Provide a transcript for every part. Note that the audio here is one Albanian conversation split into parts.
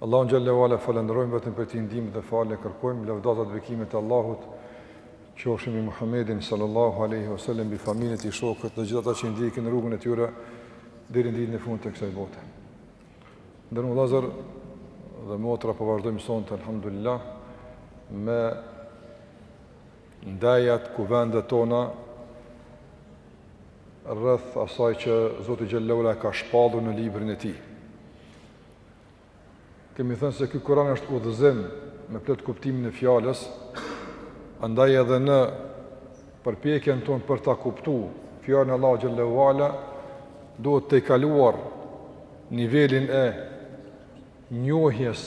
Allahun xhelle ue ala e falënderojmë, vetëm prej Tij ndihmë dhe falje kërkojmë, lëvdata dhe bekimet e Allahut qofshin mbi Muhammedin sallallahu alaihi wasallam, mbi familjen e tij, shokët dhe gjithë ata që ndjekin rrugën e tyre deri në ditën e fundit të kësaj bote. Të nderuar vëllezër dhe motra po vazhdojmë sonte alhamdulillah me ndejat, kuvendet tona rreth asaj që Zoti xhelle ue ala ka shpallur në librin e Tij. Kemi thënë se ky Kur'an është udhëzim me plot kuptimin e fjalës, andaj edhe në përpjekjen tonë për ta kuptu fjalën e Allahut xhelle ue ala duhet tejkaluar nivelin e njohjes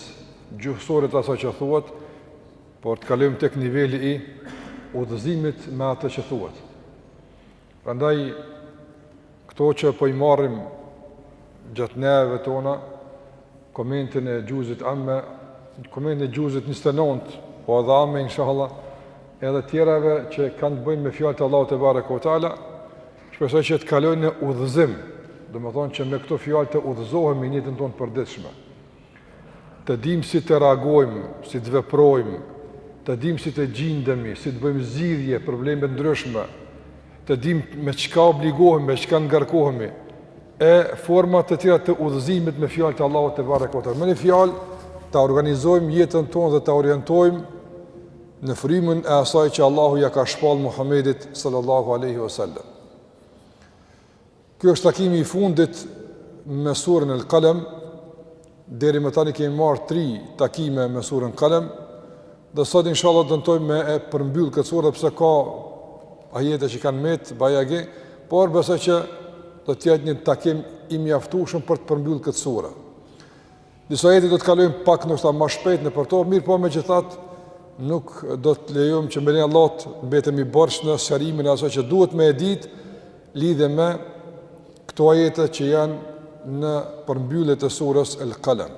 gjuhësore të asaj që thuhet, por të kalojmë tek niveli i udhëzimit me atë që thuhet. Prandaj këto që po i marrim gjatë ndejave tona, komentin e gjuzit amme, komentin e gjuzit 29, po edhe amme, inshallah, edhe tjerave që kanë të bëjnë me fjalët e Allahut tebareke ue teala, shpresoj që të kalojnë në udhëzim, domethënë që me këto fjalë të udhëzohemi në jetën tonë të përditshme. Të dimë si të reagojmë, si të veprojmë, të dimë si të gjindemi, si të bëjmë zgjidhje problemeve të ndryshme, të dimë me çka obligohemi, me çka ngarkohemi e forma të tjera të udhëzimit me fjalët e Allahut tebareke ue teala. Me një fjalë ta organizojmë jetën tonë dhe ta orientojmë në frymën e asaj që Allahu ja ka shpall Muhamedit sallallahu alaihi wasallam. Ky është takimi i fundit me surën El Kalem, deri më tani kemi marrë tri takime me surën Kalem, dhe sot inshallah tentojmë me e përmbyll këtë surë edhe pse ka ajete që kanë met bajagi, por besoj që do të jetë një takim i mjaftueshëm për të përmbyll këtë surë. Disa ajete do të kalojmë pak ndoshta ma shpejt nëpër to, mirëpo megjithatë nuk do të lejojmë që me emrin e Allahut të mbetemi borxh në sqarimin e asaj që duhet me e ditë lidhur me këto ajete që janë në përmbyllje të surës El Qalam.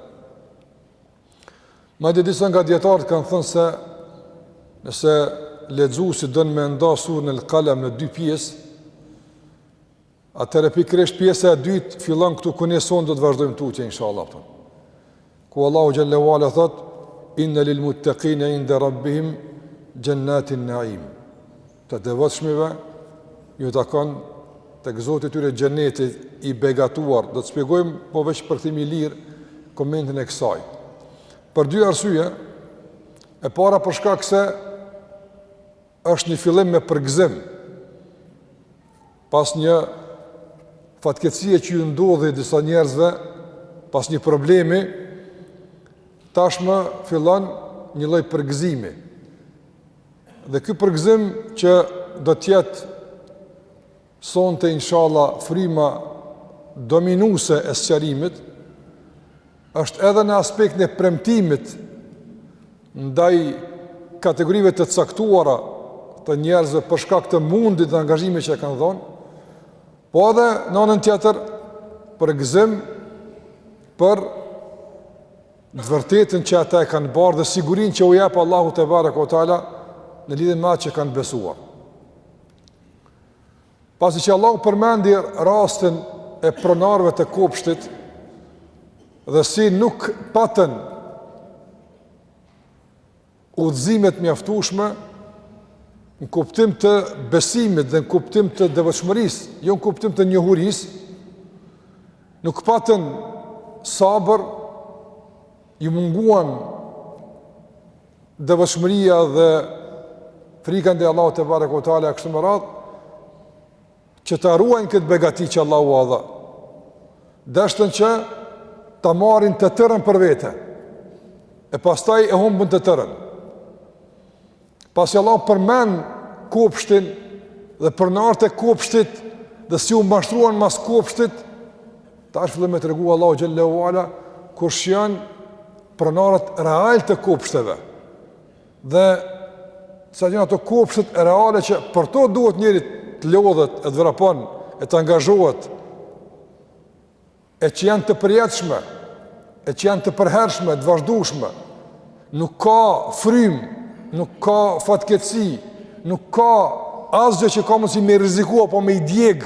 Madje disa nga dietarët kanë thënë se nëse lexuesi don me nda surën El Qalam në dy pjesë, Atëherë pikërisht pjesa e dytë fillon këtu ku ne sot do të vazhdojmë tutje inshallah. Për. Ku Allahu xhelle ue ala thotë inna lil muttaqin inda rabbihim jannatin na'im. Të devotshmëve ju takon tek Zoti i tyre xheneti i begatuar. Do të shpjegojmë po veç përkthim i lirë komentin e kësaj. Për dy arsye, e para për shkak se është një fillim me përgëzim Pas një fatkeqësie që ju ndodhi disa njerëzve, pas një problemi, tashmë fillon një lloj përgëzimi. Dhe ky përgëzim që do të jetë sonte inshallah fryma dominuese e sqarimit, është edhe në aspektin e premtimit ndaj kategorive të caktuara të njerëzve për shkak të mundit dhe angazhimit që kanë dhënë, po edhe në anën tjetër përgëzim për të vërtetën që ata e kanë bartë dhe sigurinë që u jep Allahu tebareke ve teala në lidhje me atë që kanë besuar. Pasi që Allahu përmendi rastin e pronarëve të kopshtit dhe si nuk patën udhëzime të mjaftueshme në kuptim të besimit dhe në kuptim të devotshmërisë, jo në kuptim të njohurisë, nuk patën sabër, ju munguan Devotshmëria dhe frika ndaj Allahut tebareke ve teala e kështu me radhë që ta ruajnë këtë begati që Allahu ua dha. Deshtën që ta marrin të tërën për vete. E pastaj e humbën të tërën. Pasi Allahu përmend kopshtin dhe pronarët e kopshtit dhe si u mashtruan mas kopshtit, Tash fillon me tregu Allahu xhel-le ve ala kush janë pronarët realë të kopshteve. Dhe cilat janë ato kopshte reale që për to duhet njeri të lodhet, të vrapon, e të angazhohet. E që janë të përjetshme, e që janë të përhershme, të vazhdueshme. Nuk ka frymë, nuk ka fatkeqësi, nuk ka asgjë që ka mundësi me rreziku apo me i djeg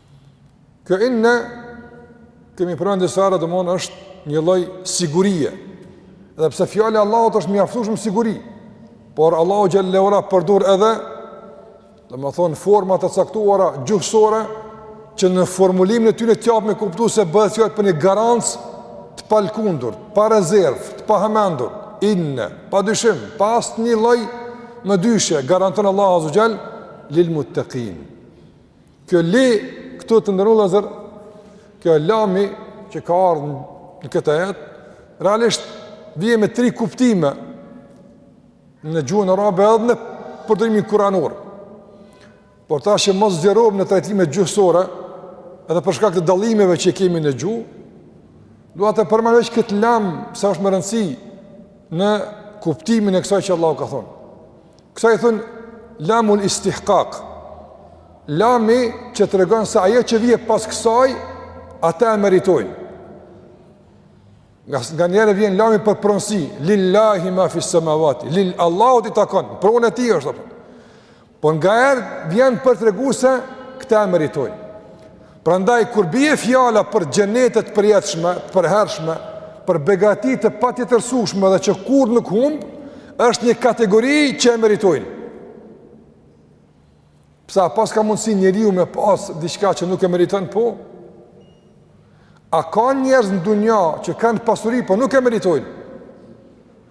Kjo inne kemi përmend disa herë domethënë është një lloj sigurie. Edhe pse fjala e Allahut është mjaftueshëm siguri, por Allahu xhel-le ve ala përdor edhe domethën forma të caktuara gjuhësore që në formulimin e tyre të japin me kuptu se bëhet fjalë për një garancë të palkundur, pa rezervë, të pahamendur, inne, pa dyshim, pa asnjë lloj mëdyshje, garanton Allahu azze ve xhel, lil muttekin. Kjo li këtu të nderuar vëllezër, kjo lami që ka ardhur në këtë ajet, realisht vjen me tri kuptime në gjuhën arabe edhe në përdorimin kuranor. Por tash që mos zgjerohem në trajtime gjuhësore, edhe për shkak të dallimeve që kemi në gjuhë, dua ta përmend veç këtë lam se është me rëndësi në kuptimin e kësaj që Allahu ka thonë. Kësaj i thonë lamul istihkak, lami që tregon se ajo që vjen pas kësaj, ata e meritojnë. Nga, nganjëherë vjen lami për pronsi, lil-lahi ma fis-semavati, lil, Allahut i takon, pronë e tij është, apë. Por nganjëherë vjen për t'tregu se këta e meritojnë. Prandaj kur bie fjala për xhenete të përjetshme, të përhershme, për begati të patjetërsueshme dhe që kurrë nuk humbin, është një kategori që e meritojnë. Pse, pse ka mundësi njeriu me pas diçka që nuk e meriton po? A ka njerëz në dunja që kanë pasuri po nuk e meritojnë?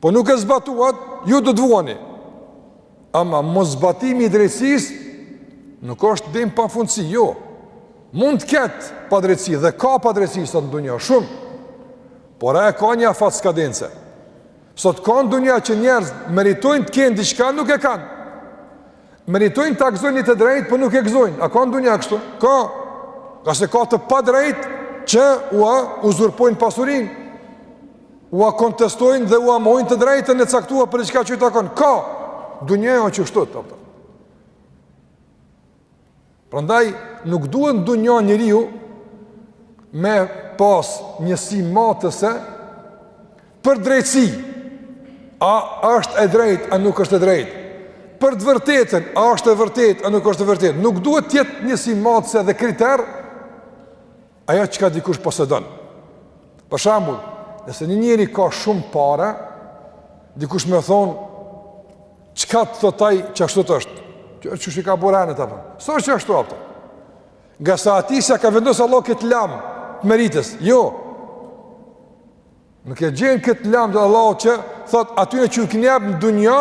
Po nuk e zbatuat, ju do të vuani. Ama moszbatimi i drejtësisë nuk është dëm pafundësi, jo. Mund të ketë padrejtësi dhe ka padrejtësi sot në dunja, shumë. Por e ka një afat skadence. Sot ka në dunja që njerëz meritojnë të kenë diçka, nuk e kanë. Meritojnë ta gëzojnë një të drejtë, po nuk e gëzojnë. A ka në dunja kështu? Ka. Ka se ka të padrejtë që ua uzurpojnë pasurinë. Ua kontestojnë dhe ua mohojnë të drejtën e caktuar për diçka që i takon. Ka, dunjaja qështu, do të thotë. Prandaj nuk duhet dunjanë njeriu me pas njësi matëse për drejtësi. A është e drejtë, a nuk është e drejtë? Për të vërtetën, a është e vërtetë, a nuk është e vërtetë? Nuk duhet të jetë njësi matëse dhe kriter ajo çka dikush posedon. Për shembull, nëse një njeri ka shumë pare, dikush me thonë çka të thotë ai qashtu është. Kjo është çuçi ka burane ta bën. S'është qashtu apo? Nga sa atij s'ia ka vendos Allahu këtë lam të meritës. Jo. Nuk e gjen këtë lam Allahu që thotë atyre që u kam jap në dunja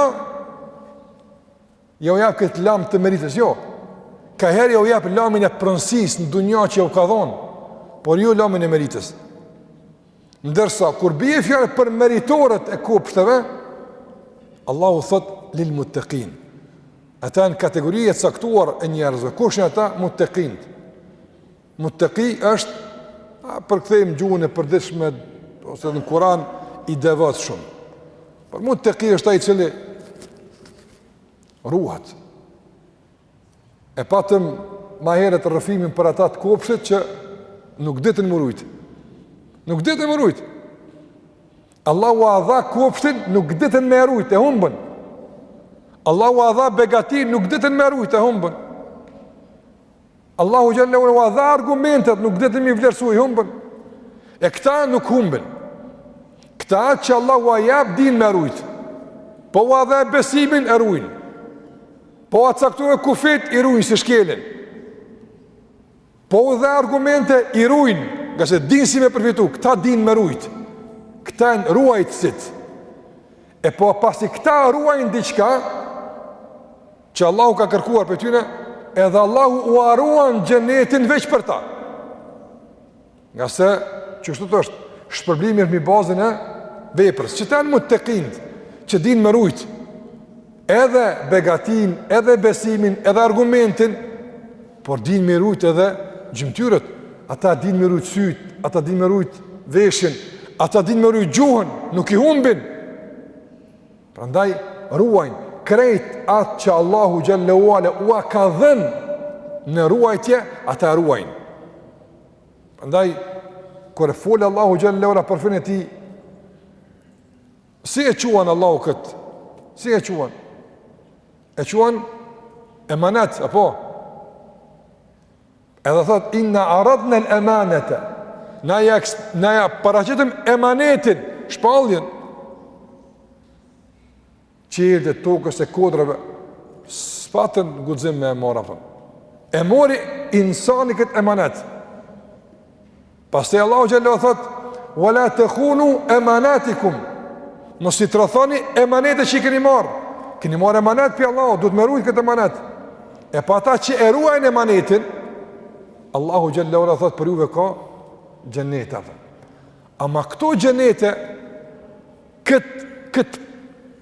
Jau jap këtë lam të meritës, jo. Ka herë jau jap lamin e pronësisë në dunja që jau ka dhonë, por jo lamin e meritës. Ndërsa, kur bie fjala për meritorët e kopshteve, Allahu thotë lil muttekin. Ata janë kategori e caktuar e njerëzve, kush janë ata muttekinët? Mutteki është, e përkthejmë në gjuhën e përditshme ose në Kur'an i devotshëm. Por mutteki është ai i cili ruhet. E patëm ma herët rrëfimin për ata të kopshtit që nuk ditën m'u rujtë. Nuk ditën m'u rujtë. Allahu ua dha kopshtin, nuk ditën me e rujtë, e humbën. Allahu ua dha begatinë, nuk ditën me e rujtë, e humbën. Allahu xhallahu ua dha argumentet, nuk ditën m'i vlerësu, i humbën. E këta nuk humbin. Këta që Allahu ua jap din me rujt. Po ua dha besimin e rujn. Po ua caktoi kufit i rujn si shkelin. Po ua dha argumente i rujn, ngase din si me përfitu, këta din me rujt. Këta jan ruajtësit. E po pasi këta ruajnë diçka, që Allahu ka kërkuar prej tyne, edhe Allahu ua ruan xhenetin veç për ta. Ngase, qështu është, shpërblimi është mi bazën e veprës, qëta janë muttekint, që din me rujt, edhe begatin, edhe besimin, edhe argumentin, por din me i rujt edhe gjymtyrët, ata din me rujt syt, ata din me rujt veshin, ata din me rujt gjuhën, nuk i humbin, Prandaj ruajnë krejt atë që Allahu xhallahu ala ua ka dhënë në ruajtje, ata ruajnë. Prandaj kur fol Allahu xhallahu ala për fenë e tij si e quan Allahu kët? Si e quan? E quan emanat apo Edhe thot inna aradna al-amanata. Na ia na ia paraqitëm emanetin, shpalljen. Qiejve dhe tokës e kodrave s'patën guxim me e marr ato. E mori insani kët emanet. Pastaj Allahu xhallahu thot: "Wala takhunu amanatikum." Mos i trothoni emanetet që i keni marr. Keni marr emanet prej Allahu, duhet me ruajt këtë emanet. E po ata që e ruajnë emanetin, Allahu xhallahu ala thot për juve ka xheneta. Ama këto xhenete kët kët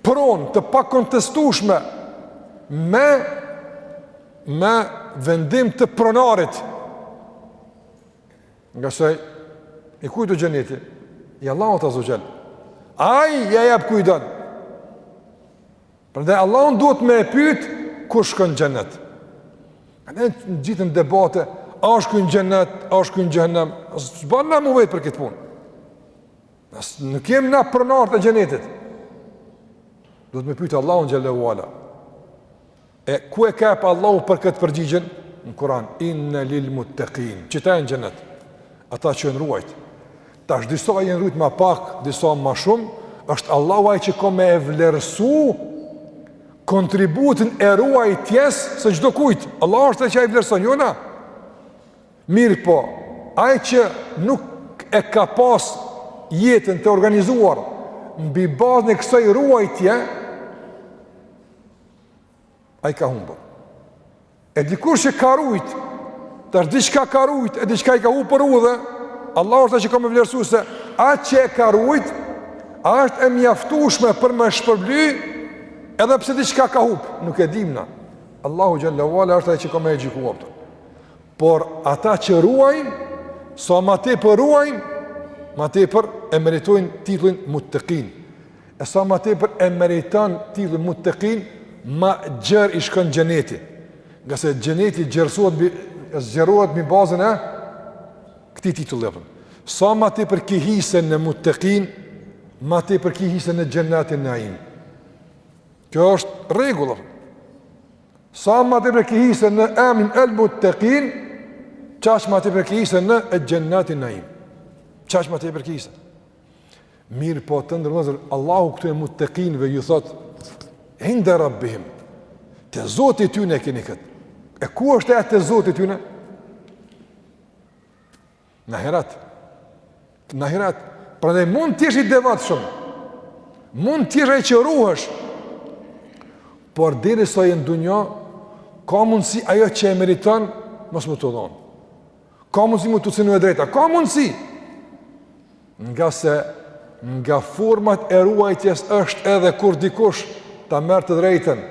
pron të pakontestueshme me me vendim të pronarit Ngase, i kujt o xheneti? I Allahut azze ve xhel. Ai ia jep kujt don. Prandaj, Allahun duhet me e pyt, kush shkon n'xhenet? A ne gjithnjë debate, a shkon n'xhenet, a shkon n'xhehenem? S'ban na m'u vet për këtë punë. Nuk jem na pronarët e xhenetit. Duhet me pyt Allahun xhelle ue ala. E ku e jep Allahu për këtë përgjigjen? Në Kur'an, inna lil muttaqin. Qëta jan n'xhenet. Ata që janë ruajt. Tash disa janë ruajt ma pak, disa ma shumë, është Allahu ai që ka me e vlerësu kontributin e ruajtjes së çdo kujt. Allahu është ai që e vlerëson, jo na. Mirëpo, ai që nuk e ka pas jetën të organizuar mbi bazën e kësaj ruajtje, ai ka humbur. E dikush që ka rujt, tash diçka ka rujt, e diçka i ka hup për udhe, Allahu është ai që ka me vlerësu se, a që e ka rujt, a është e mjaftushme për me shpërbly, edhe pse diçka ka hup, nuk e dimna. Allahu xhele ue ala është ai që ka me e gjyku, apo. Por ata që ruajnë, sa ma tepër ruajnë, ma tepër e meritojnë titullin muttekin. E sa ma tepër e meriton titullin muttekin, ma gjër i shkon xheneti. Ngase xheneti gjerësohet, zgjerohet mbi bazën e këtij titulli, apo. Sa ma tepër ki hise në muttekin, ma tepër ki hise në xhennatin naim. Kjo është rregulla. Sa ma tepër ki hise në e minel muttekin, qaq ma tepër ki hise në xhennatin naim. Qaq ma tepër ki hise. Mirëpo të nderuar vllazër, Allahu këtu e muttekinve ju thot, inde rabbihim, te Zoti i tyne e kini këtë. E ku është ajo te Zoti i tyne? N'ahiret. N'ahiret. Prandaj mund të jesh i devotshëm. Mund të jesh ai që ruhesh. Por derisa je n'dunja, ka mundësi ajo që e meriton, mos me t'u dhonë. Ka mundësi me t'u cenu e drejta, ka mundësi! Ngase, nga format e ruajtjes është edhe kur dikush ta merr të drejtën.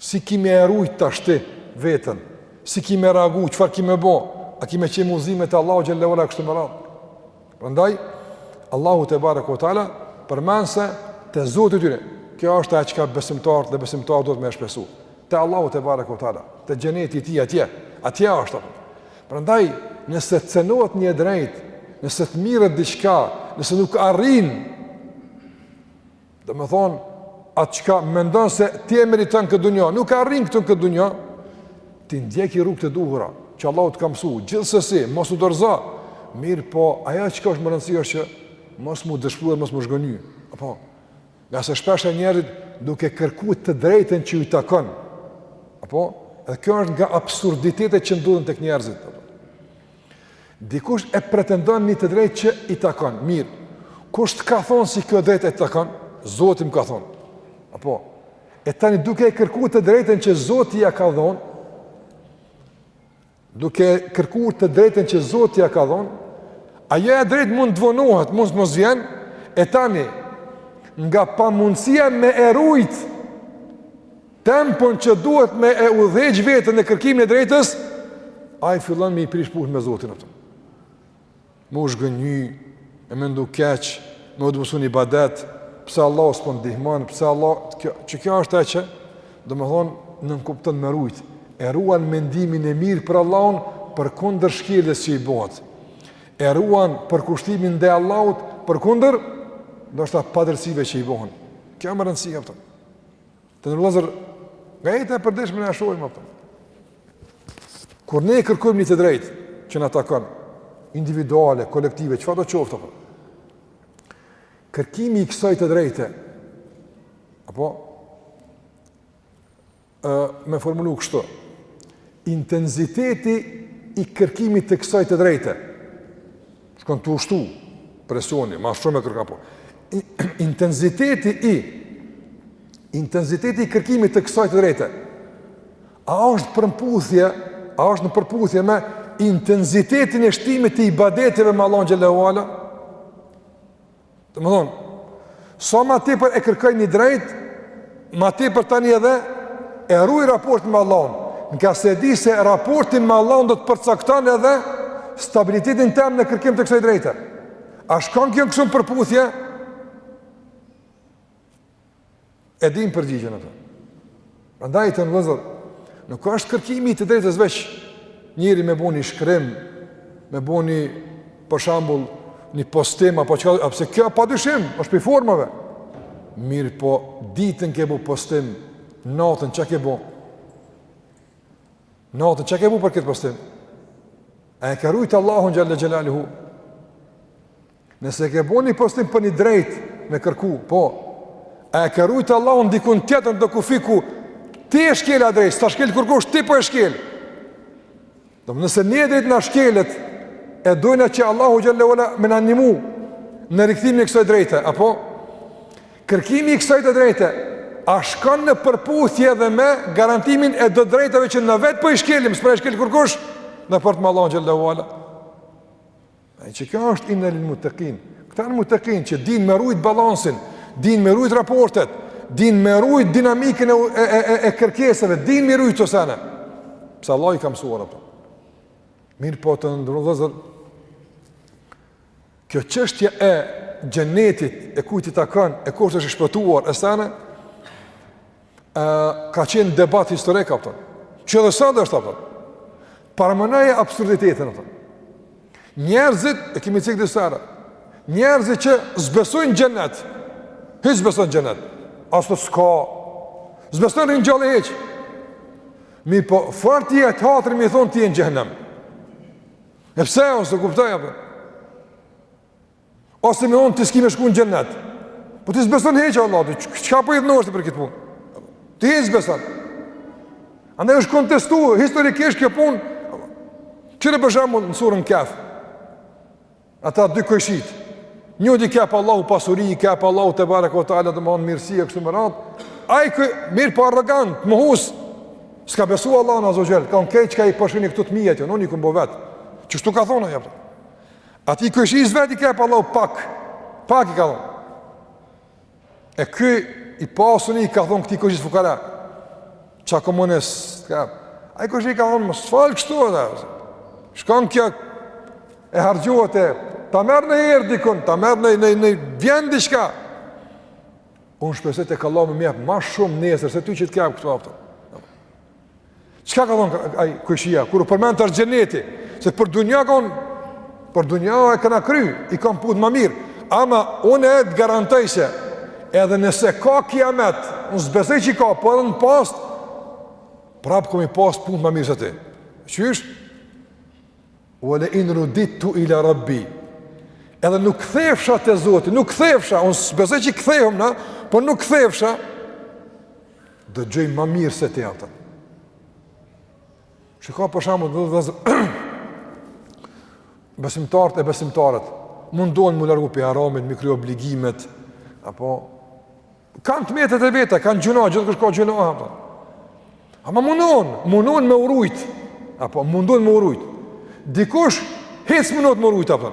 Si ki me e rujt tashti veten, si ki me reagu, çfarë ki me bo, a ki me i qu udhëzimet e Allahut xhele ue ala kështu me radhë. Prandaj, Allahu tebareke ue teala, përmend se te Zoti i tyre, kjo është ajo çka besimtari dhe besimtarja duhet me shpresu. Te Allahu tebareke ue teala, te xheneti i tij atje, atje është apo. Prandaj, nëse të cenohet një drejt, nëse të mirret diçka, nëse nuk arrin, domethonë atë çka mendon se ti e meriton n'këtë dunja, nuk arrin këtë n'këtë dunja, ti ndjeki rrugët e duhura që Allahu të ka mësu. Gjithsesi, mos u dorzo. Mirëpo, ajo çka është me rëndësi është që mos mu dëshpru, mos mu zhgënjy. Apo Ngase shpeshherë njerëzit duke kërku të drejtën që ju takon. Apo? Edhe kjo është nga absurditetet që ndodhin tek njerëzit. Dikush e pretendon një të drejtë që i takon. Mirë, kush të ka thonë se kjo e drejtë të takon? Zoti m' ka thonë. Apo? E tani duke e kërku të drejtën që Zoti ia ka dhonë, duke kërku të drejtën që Zoti ia ka dhonë, ajo e drejtë mund të vonohet, mund të mos vjen, e tani nga pamundësia me e rujt tempon që duhet me e udhëheq veten në kërkimin e drejtës, ai fillon me i prish punët me Zotin, apo. me u zhgënjy, e me mendu keq, me u dobësu n'ibadet, pse Allahu s'po ndihmon, pse Allahu, kjo, që kjo është e që, domethënë, nënkupton me rujt, e ruan mendimin e mirë për Allahun, përkundër shkeljes që i bëhet, e ruan përkushtimin ndaj Allahut, përkundër ndoshta padrejtësive që i bëhen. Kjo me rëndësi, kupton. Të nderuar vllazër, nga jeta e përditshme na e shohim, kupton. Kur ne e kërkojmë një të drejtë që na takon, individuale, kolektive, çfarëdo qoftë, kupton. Kërkimi i kësaj të drejte, apo, me e formulu kështu, intenziteti i kërkimit të kësaj të drejte, Shkon tu u shtu presioni, ma shumë e kërkon, po. Intenziteti i, intenziteti i kërkimit të kësaj të drejte, a është përmputhje, a është në përputhje me intenzitetin e shtimit të ibadeteve me Allahun xhele ue ala? Domethënë, sa ma tepër e kërkoj një t'drejtë, ma tepër tani edhe e ruj raportin me Allahun, ngase di se raporti me Allahun do të përcakton edhe stabilitetin tem në kërkim të kësoj drejte. A shkon kjo në kësi përputhje? E dimë përgjigjen ato. Prandaj të nderuar vllazër, nuk është kërkimi i të drejtës veç njëri me bo ni shkrim, me bo për shembull një postim apo çka, a pse kjo padyshim është prej formave. Mirëpo ditën ke bo postim, natën çka ke bo? Natën çka ke bo për këtë postim? A e ke rujt Allahun xhele xhelaluhu? Nëse ke bo një postim për një t'drejtë me kërku, po, a e ke rujt Allahun dikun tjetër n'do kufi ku ti e shkel at drejtë, s'ta shkel kurkush, ti po e shkel. Domethënë nëse një e drejtë na shkelet, e dojna që Allahu xhele ue ala me na ndihmu në rikthimin e kësoj drejte, apo? Kërkimi i kësoj të drejte, a shkon në përputhje edhe me garantimin e do t'drejtave që na vetë po i shkelim, s'po i shkel kurkush, në raport me Allahun xhele ue ala. E që kjo është inna lil muttaqin. Këta janë muttaqin që dinë me rujt balansin, dinë me rujt raportet, dinë me rujt dinamikën e e e, e kërkesave, dinë me rujt do sene. Pse Allahu i ka mësuar ato. Mirëpo të nderuar vllazër. Kjo çështje e xhenetit, e kujt i takon, e kush është i shpëtuar, e sene ka qenë debat historik apo. Që dhe sot është apo. Paramenoje absurditetin apo. Njerëzit e kemi cek disa herë. Njerëzit që s'besojnë xhenet. Hiç s'beson xhenet. Ashtu s'ka. S'beson ringjallje hiç. Mi po fort i jet hatri me i thon ti je në xhehenem. E pse unë s'e kuptoj apo? Ose me i thon ti s'ki me shku në xhenet. Po ti s'beson hiç, Allah, çka, çka po idhnohesh për këtë punë? Ti hiç s'beson. Andaj është kontestu, historikisht kjo punë, qe për shembull në suren Kehf, ata dy kojshit, njënit i ka ep Allahu pasuri, ka ep Allahu tebareke ve teala, dhe më hanë mirësi e kështu me radhë, ai ke, mirëpo arrogant, mohus, s'ka besu Allahun azze ve xhel, ka thonë krejt çka po shihni këtu të mijat jon, unë i kom bo vetë, qashtu ka thonë, jepë, Atij kojshisë vet i ka ep Allahu pak, pak i ka lonë. E ky i pasuni i ka thonë këtij kojshisë fukara, ça kom unë s'ka. ai kojshia i ka thonë, më fal kështu edhe, shkon kjo e harxhohet e, ta merr një herë dikun, ta merr në, në, në vjen diçka. Unë shpresoj se ka Allahu me m'jep, ma shumë nesër, se ty që të ka ep këtu apo. Çka ka thonë ai kojshia, kur u përmend tash xheneti, se për dynja ka unë, për dynja e kena kry, i kam punt ma mirë, ama unë ta garantoj se, edhe nëse ka kiamet, unë s'besoj që ka, po edhe në pastë, prapë kom me i pas punt ma mirë se ti. Qysh? Ue lein rudidtu ila rabbi. Edhe n'u kthefsha te Zoti, n'u kthefsha, unë s'besoj që kthehum na, po n'u kthefsha, Do gjej ma mirë se ti apo. Që ka për shembull do të thotë besimtarët e besimtarët mundohen m'u largu prej haramit, me i kry obligimet, apo kanë të metat e veta, kanë gjynahe, gjithkush ka gjynahe, apo. Ama mundohen, mundohen me u rujt, apo mundohen me u rujt. Dikush, hiç s'munohet me u rujt, apo.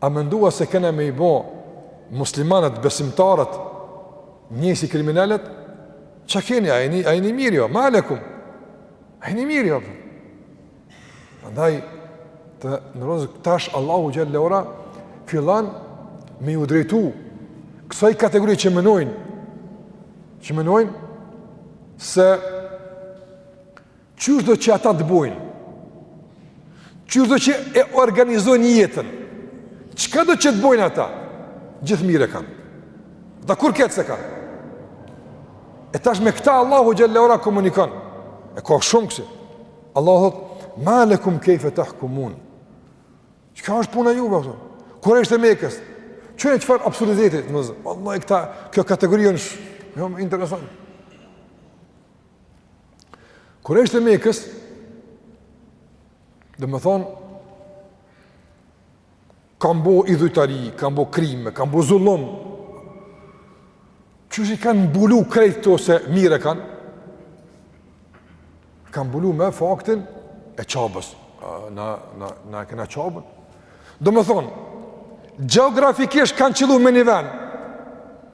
A mendua se kena me i bo muslimanët, besimtarët, njejt si kriminelët? Ça keni, a jeni, a jeni mirë ju, ma lekum. A jeni mirë ju. Andaj, të nderuar, tash Allahu xhele ve ala, fillon me ju drejtu kësaj kategorie që menojnë, që menojnë se Qyshdo që ata të bojnë? Qyshdo që e organizojnë jetën? Çkado që të bojnë ata? Gjithë mirë e kanë. Ata kurrë keq s'e kanë. E tash me këta Allahu xhelle ve ala komunikon. E ka shumë kësi. Allahu thotë, ma lekum kejfe tahkumun. Çka është puna juve? Kurejshtë e Mekës. Kqyrne çfarë absurditeti. Vallahi, këta, kjo kategori është shumë interesante. Kurejshtë e Mekës, domethonë, kanë bo idhujtari, kanë bo krime, kanë bo zullum, qysh i kanë mbulu krejt këto se mirë e kanë, kanë mbulu me faktin e Qabes, na, na, na e kena Qaben. Domethonë, gjeografikisht kanë qëllu me një vend,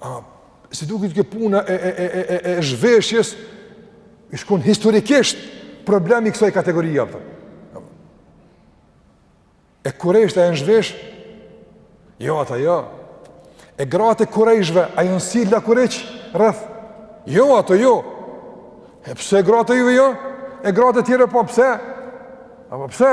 A, si duket kjo puna e, e, e, e, e, e zhveshjes, i shkon historikisht problemi kësaj kategorie, a kupton. E kurejshtë a janë zhvesh? Jo, ata jo. E gratë e kurejshve, a jonë sill lakuriq rreth? Jo, ato jo. E pse gratë e juve jo? E gratë e tjera po, pse? Apo pse?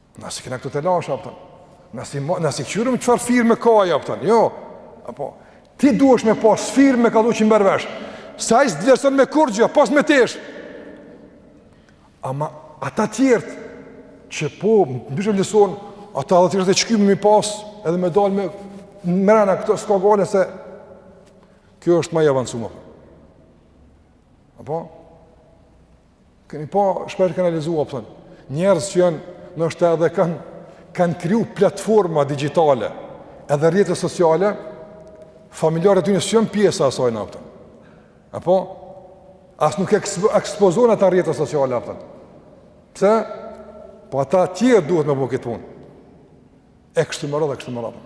Na s'i kena këto telashe, a kupton. Na s'i, na s'i kqyrim çfarë firme ka ai, a kupton. Jo, apo, ti duhesh me pas firmë çkado që me vesh. Se ai s'të vlerëson me kurgjë, pos me tesha. Ama, ata tjertë, që po, ndryshë lëson, ata edhe tjertë të shkyme me i pas, edhe me dalë me mrena këto, s'ka gajle se, kjo është ma e avancume. Apo? Keni pa, shpesh kanë analizu, a kupton, po njerëz që janë, ndoshta edhe kanë, kanë kriju platforma digjitale, edhe rrjete sociale, familjarët e tyne s'janë pjesë e asajna, a kupton. Apo, as nuk ekspozohen ata n'rrjete sociale, a kupton. Pse, po ata tjerët duhet me bo këtë punë. E kështu me radhë, kështu me radhë.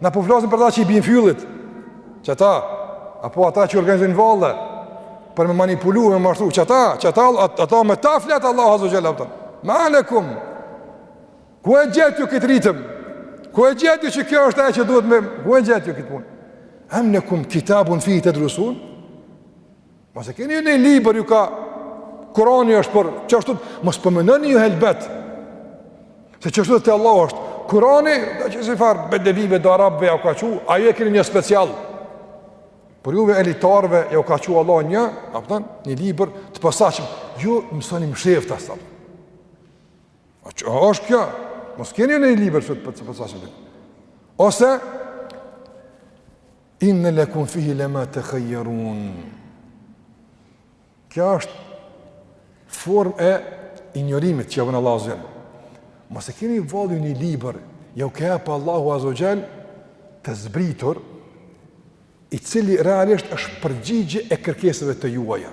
Na po flasim për ata që i bin fyllit. Qata apo ata që organizojnë valle për me manipulu me mashtru, qata, qata, ata me ta flet Allahu azze ve xhel, a kupton. Ma lekum. Ku e gjet ju këtë ritëm? Ku e gjet ju që kjo është ajo që duhet me ku e gjet ju këtë punë? Em lekum kitabun fihi tedrusun? Mos e keni ju një libër ju ka Kurani është për qashtu Mos po menoni ju helbet Se qashtu te Allahu është Kurani, do qësi farë bedevive do arabve jau ka çu A ju e keni një special Për juve elitarve jau ka çu Allahu një, a kupton, një libër të posaçëm Ju mësoni mshehtas, a kupton A që a është kjo Mos keni ju një libër të posaçëm Ose Inna lakum fihi lama takhayyarun. Kjo është formë e injorimit që ja bën Allahu azze ve xhel. Mos e keni vallë ju një libër, ja u ka pa Allahu azze ve xhel të zbritur i cili realisht është përgjigje e kërkesave të juaja.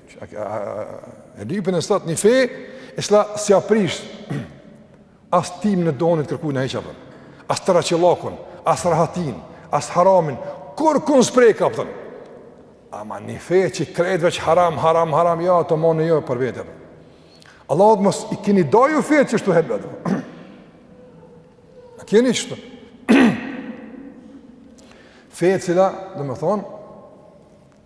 E lypin sot një fe, e cila s'ja prish as tymin e duhanit kërkuj, a kupton, as të raqilakon, as rahatinë, as haramin, kurkun s'prek, a kupton. Ama një fe që krejt veç haram, haram, haram, jo, atë mane ju për vete, a kupton. Allah thotë mos e keni dhe ju fe kështu helbete. A keni kështu. Fe e cila, domethënë,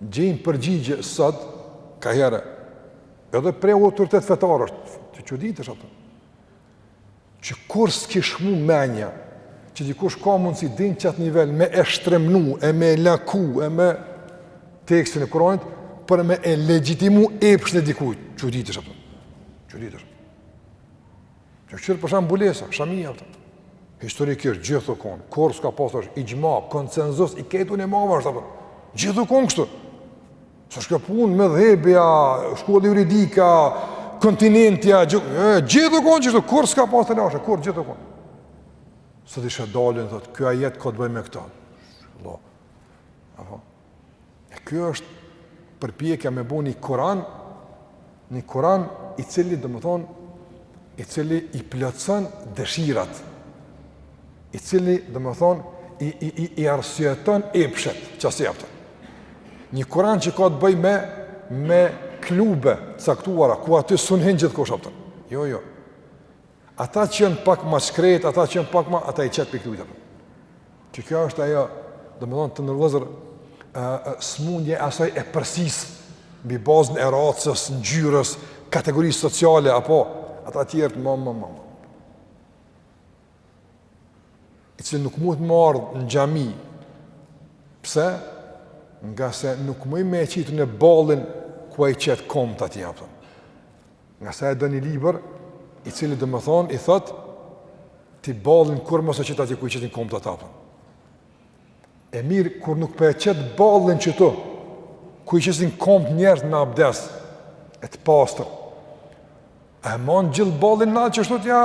gjejnë përgjigje sot kaherë edhe prej autoriteteve fetare është çuditesh a kupton që kurrë s'kish shku menja që dikush ka mundësi deri n'qat nivel me e shtremnu e me e laku e me tekstin e Kuranit për me e legjitimu epshin e dikujt çuditesh a kupton çuditesh Kqyre për shembull mbulesa, shamia a kupton. Historikisht gjith u kon, kurrë s'ka pas, është ixhma, konsenzus i krejt ulemave është, a kupton. Gjith u kon kështu. Sa shka pun medhhebe, shkolla juridike, kontinente, gjith u kon kështu, kurrë s'ka pas telashe, kurrë, gjith u kon. Sot isha dalin thotë, ky ajet ka të bëjë me këtë. Allah. Apo. E kjo është përpjekja me bu një Kuran, një Kuran i cili, domethënë, i cili i plotëson dëshirat, i cili, domethënë, i, i, i, i arsyeton epshet, qasi, a kupton. Një Kuran që ka të bëjë me, me klube t'caktuara, ku aty s'un hin gjithkush, a kupton. Jo, jo. Ata që janë pak ma t'shkret, ata që janë pak ma, ata i qet pikë lutën. Që kjo është ajo, domethënë të nderuar vëllezër, smundje e asaj epërsisë mbi bazën e racës, ngjyrës, kategorisë sociale apo ata të tjerët ma ma ma. I cili nuk mujt me ardh në xhami. Pse? Ngase nuk muj me e qit unë ballin ku ai i qet komtë e tij, a kupton. Ngase e do një libër, i cili domethënë, i thotë, ti ballin kurrë mos e qit aty ku i qesin komtë, a kupton. E mirë, kur nuk për po e qet ballin qitu, ku i qesin komtë njerzit me abdes, e të pastër, e man gjith ballin nalt kështu t'ja,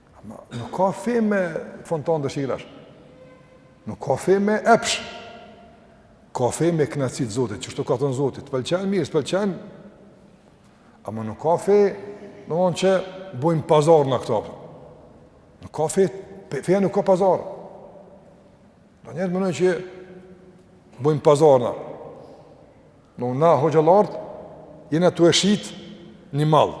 Ama, nuk ka fe me fontan dëshirash. Nuk ka fe me epsh. Ka fe me knaqsi t'Zotit, qështu ka thënë Zoti. Të pëlqen mirë, s'të pëlqen. Ama nuk ka fe, domethonë që bojmë pazar në këto. Nuk ka fe, feja nuk ka pazar. Do njerëz menojnë që bojmë pazar na. Na hoxhallarët jena tu e shit një mall.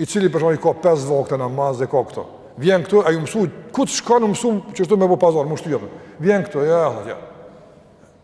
I cili për shembull i ka 5 vakte namaz edhe ka këto. Vjen këto, a je mësu, ku të kanë mësu qështu me bo pazar, më shtu jepën. Vjen këto, ja, ja, ja.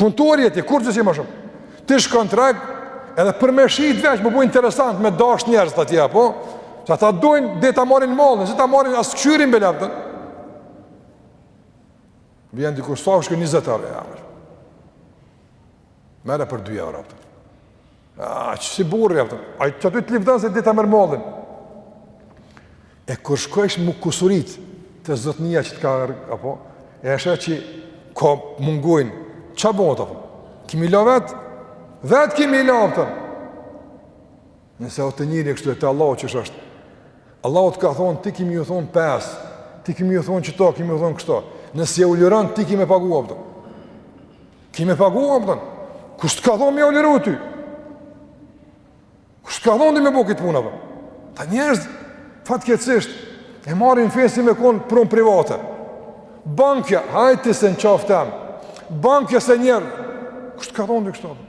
Punëtori e ti, kur qesi ma shumë? Ti shkon n'treg, edhe për me shit, veç me u bo interesant me t'dasht njerëzit ty, apo? Se ata dojnë edhe ta marrin mallin, nëse ta marrin as s't'kqyrin be, kupton. Vjen dikush, sa është kjo, 20 euro, ja, merre. Merre për 2 euro, kupton. A, qesi burri, a kupton. Ai qaty të livdon se ta merr mallin. E kur shkojsh me u kusurit te zotnia që të ka marrë, apo, e sheh që ka mungojnë, çka bohet, apo, ki me i la vetë, vetë ki me i la, a kupton. Nëse te njeriu është kështu, te Allahu qashtu është, Allahu të ka thonë, ti ki me ju thonë pesë, ti ki me ju thonë qëto, ki me ju thonë kështu, nëse e liron, ti ki me e pagu, a kupton. Ki me pagu, a kupton, kush të ka thonë me e liru ty? Kush të ka thonë me bo këtë punë, a kupton? Do njerëz, fatkeqësisht, e marrin fenë si me konë pronë private. Bane kta, hajt se në qafë teme, bane kta se njerë, kush të ka thonë ty kështu, kupton?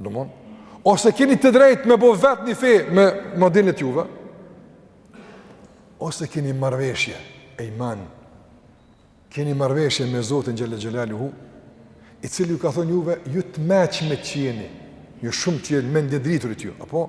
Domethonë, ose keni të drejtë me bo vet një fe me modelin e juve, ose keni marrëveshje, ejman, keni marrëveshje me Zotin Xhele Xhelaluhu, i cili ju ka thonë juve, ju të meçëm jeni, ju shumë jeni mendjendritur ju, apo?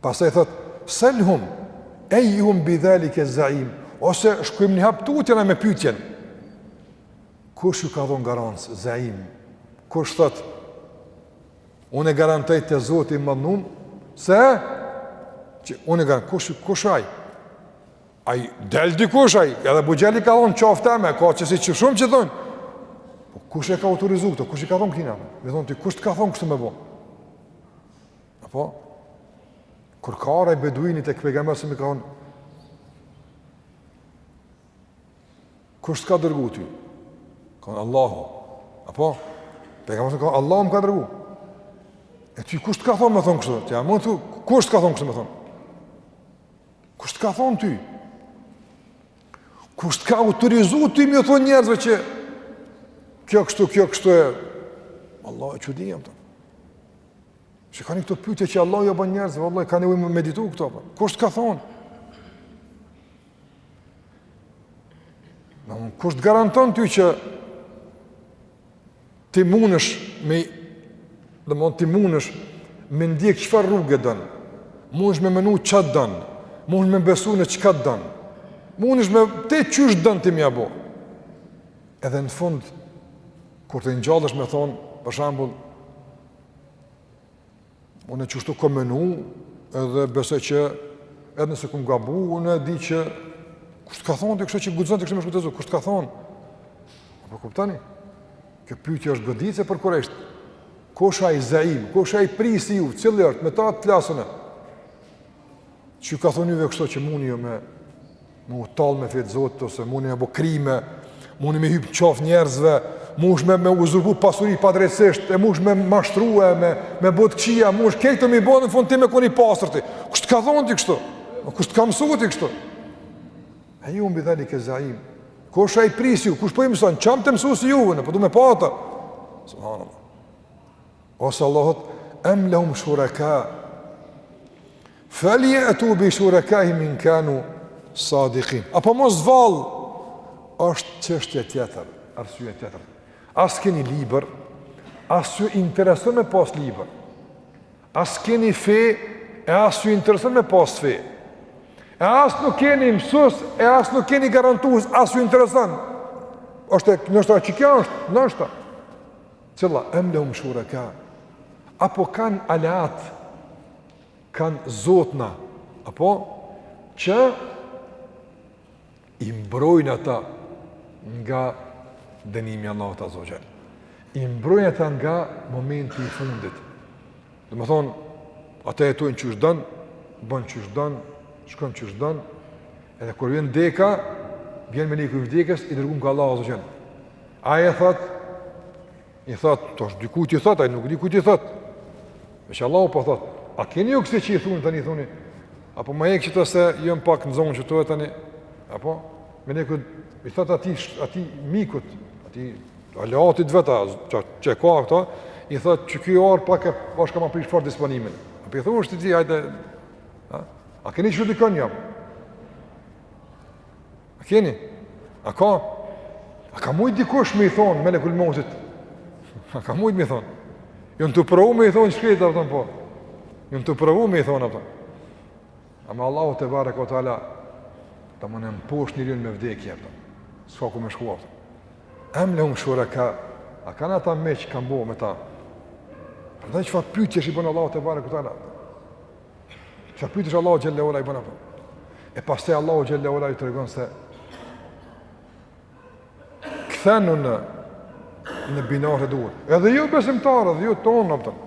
Pastaj thot: "Selhum ejuhum bi dhalike zaim", ose shkojmë një hap tutje na me pyetjen. Kush ju ka dhënë garancë zaim? Kush thot? Unë garantoj te Zoti i Madhnum se qe, unë garantoj kush, kush ai? A del dikush ai, edhe Ebu Xhehli ka thënë qoftë me, ka qesi shumë që thonë. Po kush e ka autorizuar këtë? Kush i ka thënë këtina me thonë, ty kush të ka thonë kështu me bo? Apo, kur ka ardhë beduini tek pejgamberi selam, ka thonë, kush të ka dërgu ty? Ka thonë Allahu. Apo, pejgamberi selam ka thonë, Allahu më ka dërgu. E ty kush të ka thonë me thonë kështu? Domethonë, kush të ka thonë kështu me thonë? Kush të ka thonë ty? Kush të ka autorizu ty me thonë njerëzve që kjo kështu, kjo kështu e... Allahu e që dhijam të. Shikoni këto pyetje që Allahu jau bën njerëzve, vallahi kanë nevojë me meditu këto. Po. Kush të ka thonë? Domethonë, kush të garanton ty që ti munësh me, domethonë ti munësh me ndjek çfarë rruge don, munësh me menu çka don, munësh me besu në çka don, munësh me te qysh don ti me ja bo. Edhe në fund, kur të ngjallesh me thonë, për shembull, Unë qështu kom menu edhe besoj që edhe nëse kom gabu, unë e di që kush të ka thonë ti kështu që guxon ti kështu me shku te Zoti, kush të ka thonë. A po kuptoni? Kjo pytje është goditëse për kurejshët. Kush ai zaim, kush ai prisi juj, cili është, me ta të flasim. Kush ju ka thonë juve kështu që muni ju me me u tall me fe të Zotit, ose muni me bo krime, muni me hyp në qafë njerëzve, mush me, me uzurpu pasuri padrejtësisht, e mush me mashtru e me, me bo të këqija, mush këto me i bo në fund ti me kon i pastërti. Kush të ka thonë ti kështu? Kush të ka mësu ti kështu? Ejjuhum bidhalike zaim. Kush ai prisi juj? Kush po i mëson? Qam të mësusi juve në? Po du me pa ata. Subhanallah. Ose Allahu thot, em lehum shureka, felje'tu bi shurekaihim in kanu sadikin. Apo mos vall, është çështje tjetër, arsye tjetër. As keni libër, as ju intereson me pas libër. As keni fe, e as ju intereson me pas fe. E as nuk keni mësus, e as nuk keni garantus, as ju intereson. Është, ndoshta, qikjo është, ndoshta. Cila, em lehum shureka, apo kanë aleatë, kanë zotna, apo që i mbrojnë ata nga dënimi i Allahut azze ve xhel. I mbrojnë ata nga momenti i fundit. Domethonë, ata jetojnë qysh don, bon qysh don, shkon qysh don, edhe kur vjen deka, vjen meleku i vdekjes, i dërgun ka Allahu azze ve xhel. Ai e thot, i thot, to është dikush t'i thot, ai nuk dikush t'i thot. Meqë Allahu po thot, a keni ju kësi që i thuni, tani i thuni, a po ma hek qeta se, jom pak i nzon, çohet tani, apo, meleku, i thot ati, ati mikut, ati Aleatit të vet, që, që ka këta, i thot qikjo orë pak e bash ka ma prish fort disponimin. A po i thonë është ti, hajde. A, a keni ju dikon jam? A keni? A ka? A ka mujt dikush me i thon melekul mevtit? A ka mujt me i thon? Jon tu provu me i thon shkret apo po. Jon tu provu me i thon apo. Ama Allahu tebareke ue teala, domethonë e mposht njerinë me vdekje, kupton, s'ka ku me shku. Em lehum shureka, a kanë ata me që kanë bo me ta? Prandaj çfarë pyetjesh i bon Allahu tebareke ue teala? Çfarë pyetjesh Allahu xhel-le ue ala i bon, a kupton? E pastaj Allahu xhel-le ue ala i tregon se kthenu në në binarët e duhur. Edhe ju besimtarë, edhe ju tonë, a kupton.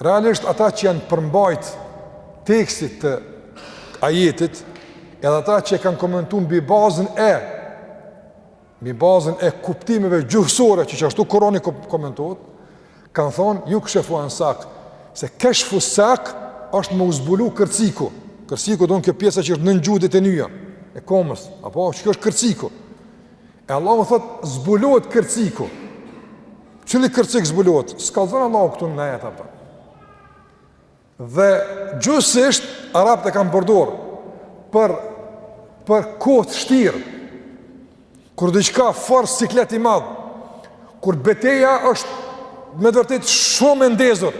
Realisht ata që janë përmbajt tekstit të ajetit, edhe ata që e kanë komentu mbi bazën e mbi bazën e kuptimeve gjuhësore që ashtu Kurani komentohet, kanë thonë jukshefu an sak, se keshfu sak është me u zbulu kërciku. Kërciku domethonë kjo pjesa që është nën gju deri te nyja e komës, apo kjo është kërciku. E Allahu thotë, zbulohet kërciku. Cili kërcik zbulohet? S'kallzon Allahu këtu në ajet, a kupton. Dhe gjuhësisht, arabët e kanë përdorë, për, për kohë të vështirë, kur diçka farë siklet i madh, kur beteja është me të vërtetë shumë e ndezur,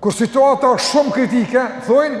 kur situata është shumë kritike, thojnë,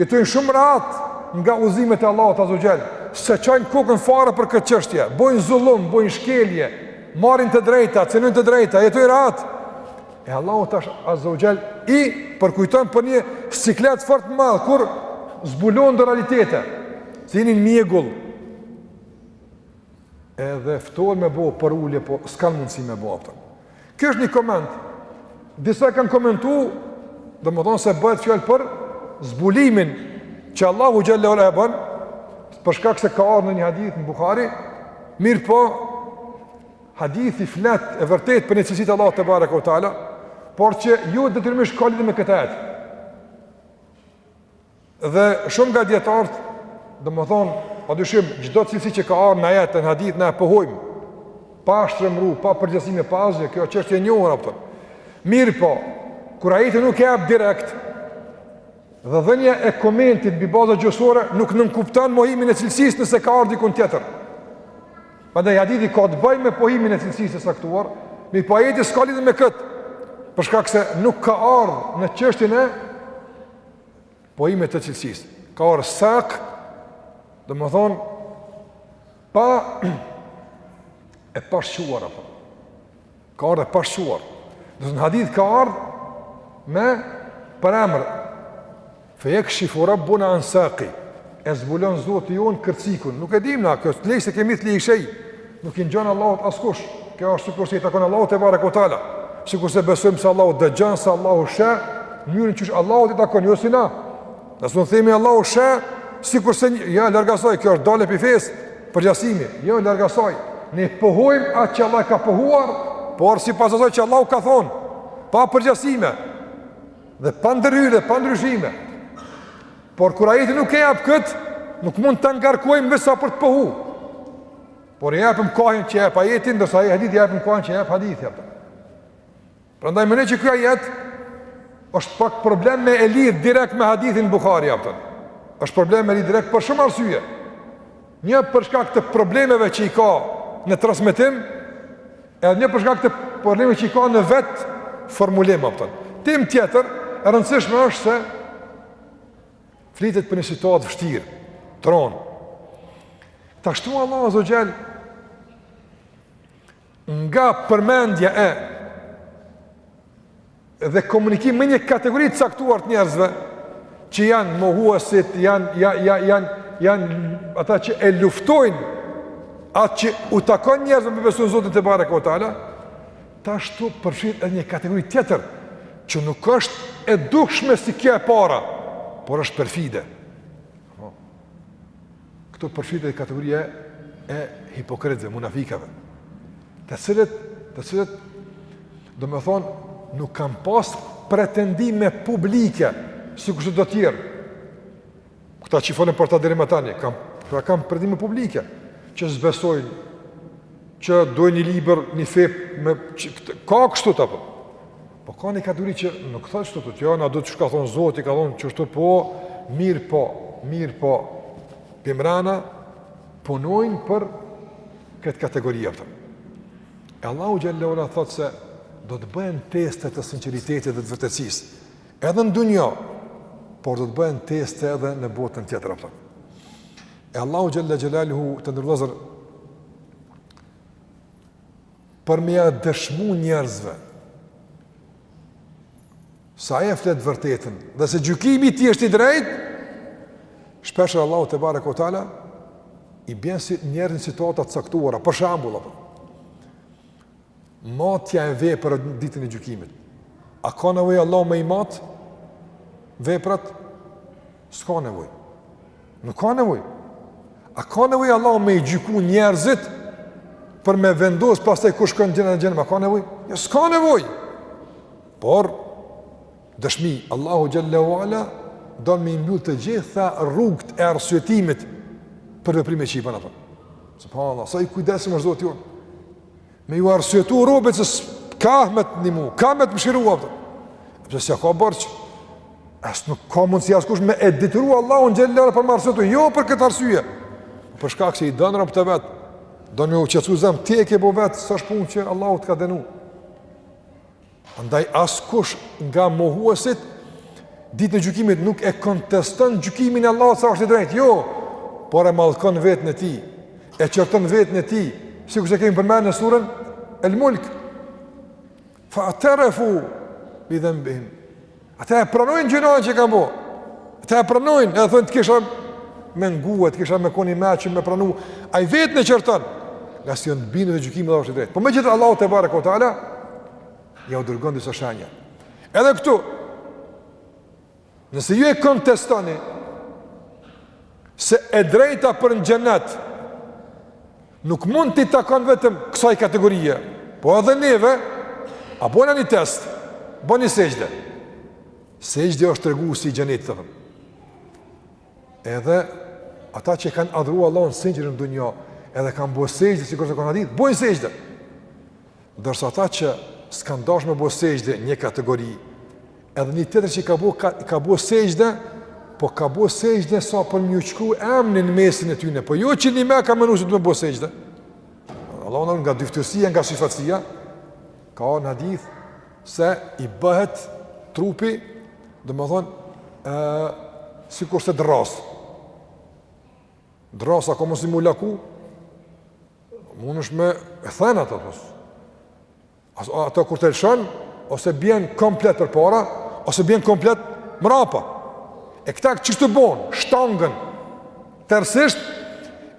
Jetojnë shumë rahat nga udhëzimet e Allahut Azze ue Xhel, s'e çajnë kokën fare për këtë çështje, bojnë zullum, bojnë shkelje, marrin të drejta, cënojnë të drejta, jetojnë rahat. E Allahu tash Azze ue Xhel i përkujton për një siklet fort të madh kur zbulon do realitete. Si një mjegull edhe ftohen me bo përulje, po s'kanë mundësi me bo, a kupton. Kjo është një koment. Disa e kanë komentu, domethonë se bëhet fjalë për zbulimin që Allahu xhel-le ue ala e bën, për shkak se ka ardh në një hadith në Buhari, mirëpo, hadithi flet e vërtetë për një cilësi të Allahut tebareke ue teala, por që jo detyrimisht ka lidhje me këtë ajet. Dhe shumë nga dijetarët, domethonë, pa dyshim, çdo cilësi që ka ardh në ajet, në hadith, na e pohojmë, pa shtrembëru, pa përngjasime, pa asgjë, kjo çështje e njohur, a kupton. Mirëpo, kur ajeti nuk e jap direkt, dhe dhënia e komentit mbi baza gjuhësore, nuk nënkupton mohimin e cilësisë nëse ka ardh dikun tjetër. Prandaj hadithi ka të bëjë me pohimin e cilësisë së caktuar, mirëpo ajeti s'ka lidhje me këtë, për shkak se nuk ka ardh në çështjen e pohimit të cilësisë. Ka ardh sak, domethonë, pa e pashquar, a kupton. Ka ardh e pashquar. Ndërsa në hadith ka ardh me përemër. Fejekshifu rabbuna an sakihi, e zbulon Zoti jonë kërcikun. Nuk e dimë na, kjo lejse kemithlihi shej. Nuk i ngjan Allahut askush. Kjo është sikurse i takon Allahut tebareke ve teala. Sikurse besojmë se Allahu dëgjon, se Allahu sheh, mënyrën që Allahut i takon, jo si na. Ne s'themi Allahu sheh, sikurse ne, larg asaj, kjo është dalje pi fesë, përngjasimi. Jo, larg asaj. Ne pohojmë atë që Allahu ka pohuar, por sipas asaj që Allahu ka thonë, pa përngjasime dhe pa ndërhyrje, pa ndryshime. Por kur ajeti nuk e jap kët, nuk mund ta ngarkojmë veç sa për të pohu. Por e japim kohën që e jap ajeti, ndërsa në hadith japim kohën që e jap hadithi apo. Prandaj mendoj që ky ajet është pak problem me e lidh direkt me hadithin Bukhari apo. Është problem me e lidh direkt për shumë arsye. Një për shkak të problemeve që i ka në transmetim, edhe një për shkak të problemeve që i ka në vet formulim apo. Gjë tjetër, e rëndësishme është se Flitet për një situatë të vështirë, t'ronë. Tash këtu Allahu azze ve xhel, na përmend edhe komunikim me një kategori të caktuar të njerëzve që janë mohuesit, janë ja, ja, janë janë ata që e luftojnë atë që u takon njerëzve me besu në Zotin tebareke ve teala, Tash këtu përfshihet edhe një kategori tjetër që nuk është e dukshme si kjo e para, por është perfide. Këtu përfshihet edhe kategoria e hipokritëve, munafikëve. Të cilët, të cilët domethënë nuk kanë pas pretendime publike si këta do të tjerë. Këta që folëm për ta deri më tani, kanë, pra kanë pretendime publike, që s'besojnë, që dojnë një libër, një fe, me, që, këtë, ka kështu, apo. Po ka një kategori që nuk thotë kështu të të janë, a do të çka ka thonë zoti, ka thonë qështu po, mirë po, mirë po, përmrena, punojnë për këtë kategori, apo. E Allahu xhelle ve ala thotë se do të bëhen teste të sinceritetit dhe të vërtetësisë, Edhe në dunja, por do të bëhen teste edhe në botën tjetër apo. E Allahu xhelle xhelaluhu të ndërlozur për me ja dëshmu njerëzve se Ai e flet të vërtetën dhe se gjykimi i tij është i drejtë shpeshherë Allahu tebareke ve teala i bjen njerëzit në situata të caktuara për shembull apo Matja e veprave në ditën e gjykimit. A ka nevojë Allahu me i mat veprat? S'ka nevojë. Nuk ka nevojë. A ka nevojë Allahu me i gjyku njerëzit për me vendos pastaj kush shkon xhenet xhehenem, a ka nevojë? Jo, s'ka nevojë. Por dëshmi Allahu xhelle ue ala don me i mbyll të gjitha rrugët e arsyetimit për veprimet që i bën ata. Subhanallah, sa i kujdesshëm është Zoti jonë. Me ju arsyetu robit se ka me të nihmu, ka me të mshiru, apo. Pse s'e ka borxh, as nuk ka mundësi askush me e detyru Allahun xhelle ala për me arsyetu, jo për këtë arsye. Për shkak se i don robtë e vet, don me u qetsu zemra, ti e ke bo vetë, s'është punë që Allahu të ka dënu. Andaj askush nga mohuesit ditën e gjykimit nuk e konteston gjykimin e Allahut se është i drejtë. Jo, por e mallkon veten e tij, e qorton veten e tij, sikur se kemi përmendur në surën El-Mulk. Fa'terefu bi dhenbihim. Ata e pranojnë gjynahin që kanë bo. Ata e pranojnë, edhe thonë të kisha me ngu, të kisha me koni mençur, me pranu. Ai veten e qorton. Ngase janë bindur se gjykimi i Allahut është i drejtë. Po megjithatë Allahu tebareke ue teala jau dërgon disa shenja. Edhe këtu Nëse ju e kontestoni se e drejta për në xhennet Nuk mund t'i takon vetëm kësaj kategorie, po edhe neve, a bojna një test, boni sexhde. Sexhde është treguesi i xhenetit, të themi. Edhe ata që kanë adhru Allahun në sexhde në dunja, edhe kanë bo sexhde, sikurse e kanë adet, bojnë sexhde. Ndërsa ata që s'kanë dashtë me bo sexhde një kategori, edhe një tjetër që ka bo ka, ka bo sexhde, po ka bo sexhde sa për m'iu shkru emri në mesin e tyne, po jo që njëmend ka menu sinqertë me bo sexhde. Allahu na ruajt nga dyftyrësia, nga syfaqësia, ka në hadith se i bëhet trupi, domethënë, e, sikurse dërrasë. Drrasa a ka mundësi me u laku, munesh me e thy atë, pos. Ato kur ta lëshon, ose bjen komplet përpara, ose bjen komplet mrapa. E këta kështu bohen, shtangën, tërsisht,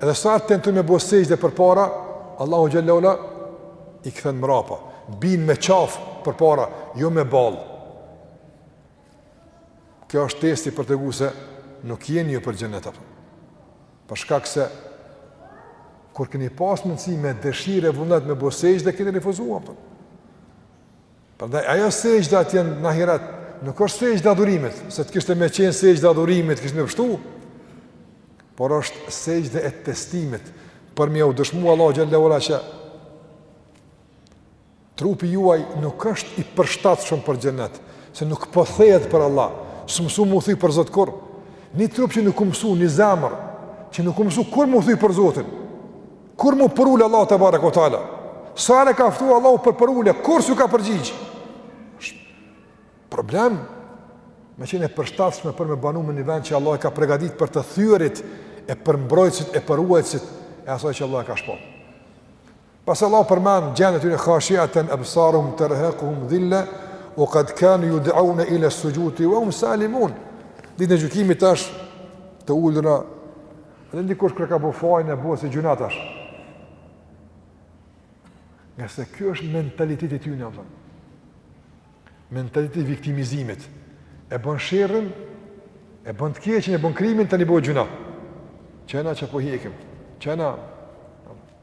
edhe sa herë tentojnë me bo sexhde përpara, Allahu xhelle ue ala i kthen mrapa, bin me qafë përpara, jo me ballë. Kjo është testi për tregu se nuk jeni ju për xhenet apo. Për shkak se kur keni pas mundësi me dëshirë e vullnet me bo sexhde keni refuzuar apo. Prandaj ajo sexhde atje në ahiret nuk është sexhde e adhurimit, se të kishte me qenë sexhde e adhurimit, kishte me pështu, por është sexhde e testimit, për me ju dëshmu Allahu xhele ue ala që Trupi juaj nuk është i përshtatshëm për xhenet, se nuk po thehet për Allah, s'u mësu m'u thy për Zot kurr. Një trup që nuk u mësu, një zemër që nuk u mësu kurr m'u thy për Zotin. Kurr m'u përul Allahut tebareke ue teala. Sa herë e ka ftu Allahu për përulje, kurr s'iu ka përgjigj. Problem me qenë e përshtatshme për me banu në një vend që Allah e ka pregadit për të thyrit e për mbrojtësit e për ruajtësit e asaj që Allah e ka shpall. Pas Allah përmend gjendjen e tyre khashiaten absaruhum tarhaquhum dhilla wa qad kanu yud'auna ila as-sujudi wa hum salimun. Ditën e gjykimit tash të ulëra dhe dikush kur ka bo fajin e bëhet si gjynah tash. Ngase kjo është mentalitet i tyne, a kupton. mentalitet i viktimizimit. E bon sherrin, e bon të keqen, e bon krimin, tani bëhet gjynah. Jena që po hjekim, jena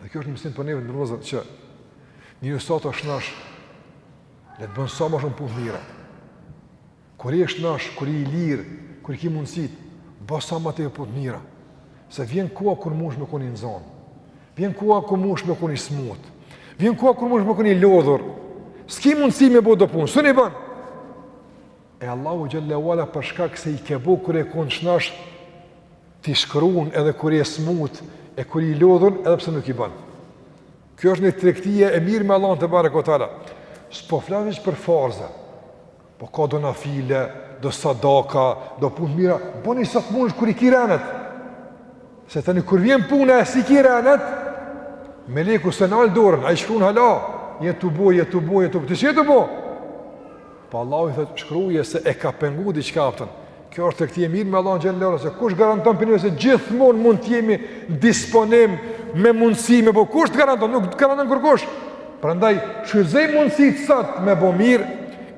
Dhe kjo është një mësim për neve të nderuar vëllazën që njeri sa t'është shnosh, le të bon sa ma shumë punë t'mira. Kur je shnosh, kur je i lirë, kur i ki mundësit, bon sa ma tepër punë t'mira. Se vjen koha kur mundesh me kon i nxon. Vjen koha kur mundesh me kon i smutë. Vjen koha kur mundesh me kon i lodhur. S'ki mundësi me bo do punë, s'un i bon. E Allahu xhele ue ala për shkak se i ke bo kur je kon shnosh, T'i shkrun edhe kur je smut e kur je i lodhun edhe pse nuk i bon. Kjo është një tregtie e mirë me Allahun tebareke ue teala. S'po flas veç për farza. Po ka do nafile, do sadaka, do punë t'mira, boni sa të mundesh kur i ki renet. Se tani kur vjen puna e s'i ki renet, meleku s'e nal dorën, ai shkrun hala, je tu bo, je tu bo, je tu bo, ti s'je tu bo. Po Allahu i thotë shkruaje se e ka pengu diçka a kupton. Kjo është tregti e mirë me Allahun xhele ue ala se kush garanton për ne se gjithmonë mund të jemi n'disponim me mundësi me bo kush të garanton nuk të garanton kërkush. Prandaj shfrytëzoji mundësit sot me bo mirë,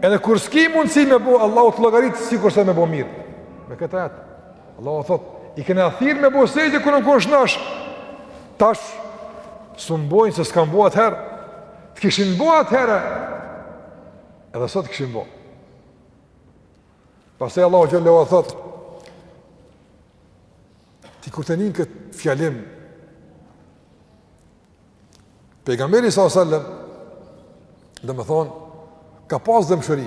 edhe kur s'ki mundësi me bo Allahu të llogarit sikurse me bo mirë. Në këtë ajet Allahu thotë i kena thirr me bo sexhde kur janë kon shnosh. Tash s'un bojnë se s'kan bo atëherë. Të kishin bo atëherë Edhe sot kshillim bo. Pasaj Allahu xhelle ve ala thot, ti kur të nin këtë fjalim, pejgamberi sa sallam, domethonë, ka pas dhembshuri,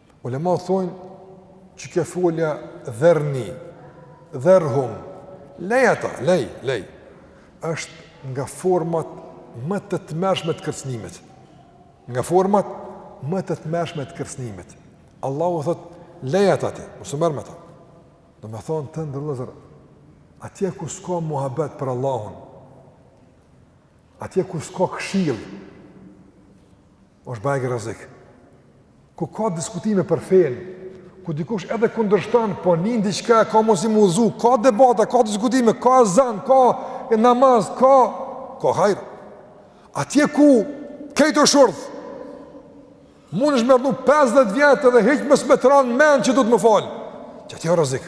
Ulema thonë që kjo folja dherni, dherhum, lej ata, lej, lej, është nga format më të tmerrshme të kërcnimit. Nga format më të tmerrshme të kërcnimit. Allahu thot, lej ata ti, mos u merr me ta. Domethonë të nderum vllezër, atje ku s'ka muhabet për Allahun, atje ku s'ka këshill, Është bajagi rrezik. Ku ka diskutime për fenë, ku dikush edhe kundërshton, po nin diçka ka mos i muzu, ka debata, ka diskutime, ka ezan, ka namaz, ka, ka hajr. Atje ku krejt o shurdh, mun shmon me rrnu 50 vjet edhe hiç mos me të ra n'men që duhet me u falë, qatje o rrezik.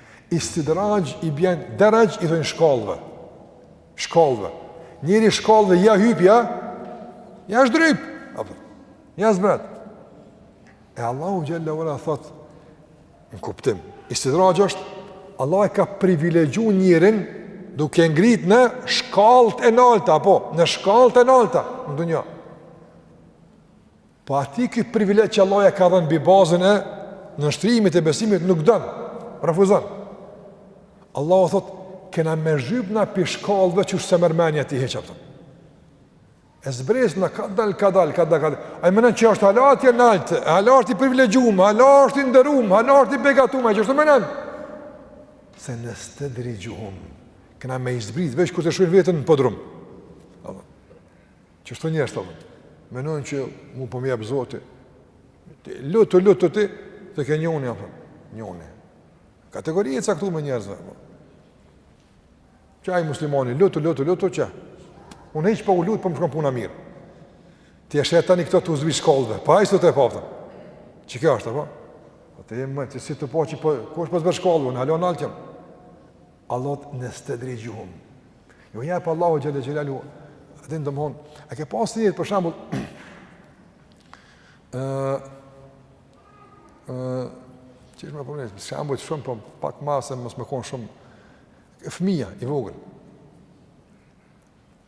Istidraxh i bjen derexh i thojn shkallëve. Shkallëve. Njeri shkallëve ja hyp ja. Ja zhdryp. Apo. Ja zbret. E Allahu xhelle ve ala thot në kuptim. Istidraxh është Allah e ka privilegju njerin duke ngrit në shkallët e nalta, apo, në shkallët e nalta, në dunja. Po atij ky privilegj që Allahu ja ka dhënë mbi bazën e nënshtrimit e besimit nuk don, refuzon. Allahu thot, kena me zhdryp na pi shkallëve qysh s'e merr menja e tij hiç aspak. E zbresim na kadal, kadal, kadal, kadal. Ai menon që është hala te nalt, hala asht i privilegjum, hala asht i nderum, hala asht i begatum, e qashtu menon. Senestedrixhuhum, kena me i zbrit, veç kur të shohin veten në podrum. Qështu njerëzit edhe, menojnë që mu po më jep zoti, lutu, lutu ti, të ke njoni, apë, njoni. Kategorie e caktume njerëzve, apë. Qaj muslimani, lutu, lutu, lutu, që? Unë hiç pa u lut, pa po më shkon puna mirë. Ti e sheh tani këta tu zbrit shkallëve, pa ai s'osht e pa, që kjo është, apë? Po të jemë, që si të po, që po, ku është po zbret shkallëve, unë hala nalt A nalt senestedrixhuhum. Ju jep Allahu xhelle xhelaluhu. A din domthon, a ke pas njeri për shembull ë ë qysh me thonë, shembull shumë po pak më se mos më kon shumë fëmia i vogël.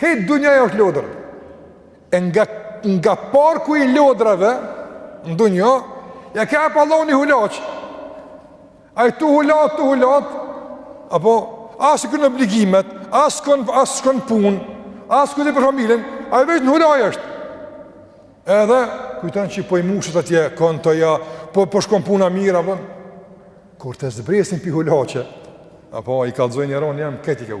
Krejt dunjaja është lodër. E nga nga parku i lodrave në dunja, ja ka hap Allahu një hulaç. Ai tu hulat, tu hulat. Apo as i kanë obligimet, as kon as shkon punë, as kujt për familjen, ai veç në hulaç është. Edhe kujton që po i mushet atje kontoja, po po shkon puna mirë apo kur të zbresin pi hulaçe, apo i kallzojnë rënë jam këtë kë.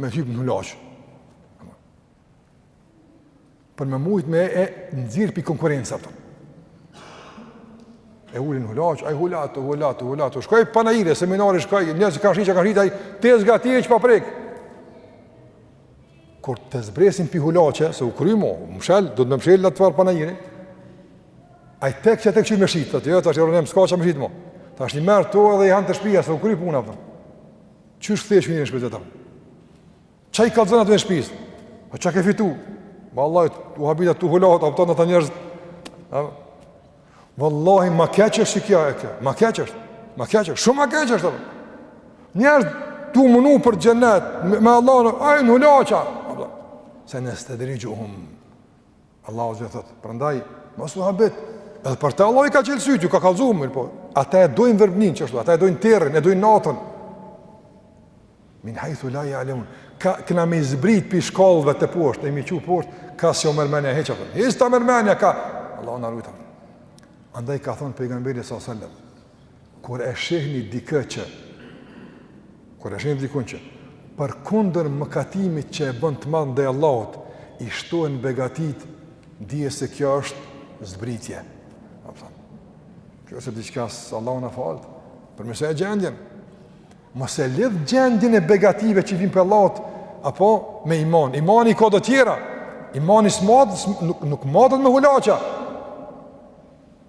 me hyp në hulaç. Për me mujt me e nxirr pi konkurrenca, a kupton. E ulin në hulaç, ai hulat, hulat, hulat. Shkoi panairi, seminari shkoi, njerëz që kanë shit, kanë shit, ai tezga e tij hiç pa prek. Kur të zbresin pi hulaqe, se u kry mo, u mshel, do të më mshel njatë farë panairi. Ai tek që tek që i me shit, thotë jo, tash i rënem, s'ka çka me shit mo. Tash i merr ato edhe i han te shpia, se u kry puna, a kupton. Qysh kthehesh mirë në shtëpi vetëm? Çka i kallxon atë në shtëpi. Po çka ke fitu? Vallahi, u habita tu hulat, apo ata njerëz. Ha? Wallahi ma keq është kjo e kjo. Ma keq është. Ma keq është, shumë ma keq është. Njerëz tu munu për xhenet me Allahun, ai në hulaça. Senestedrixhuhum. Allahu azza thot, prandaj mos u habit. Edhe për të Allahu i ka qel syt, ju ka kallzuar mirë po. Ata e dojnë verbnin qashtu, ata e dojnë terrin, e dojnë natën. Min haythu la ya'lamun. Ka kena me i zbrit pi shkallëve të poshtë, me i çu poshtë, ka s'ja merr menja hiç apo. Hiç s'ta merr menja ka. Allahu na ruajt. Andaj ka thon pejgamberi sallallahu alajhi wasallam. Kur e shihni dikë që, kur e shihni dikun që, përkundër mëkatimit që e bën të madh ndaj Allahut, i shtohen begatitë, dije se kjo është zbritje. Apo. Kjo është diçka që Allahu na faltë. Përmirësoje gjendjen. Mos e lidh gjendjen e begative që vin pi Allahut apo me iman. Imani ka të tjera. Imani s'mat nuk nuk matet me hulaqa.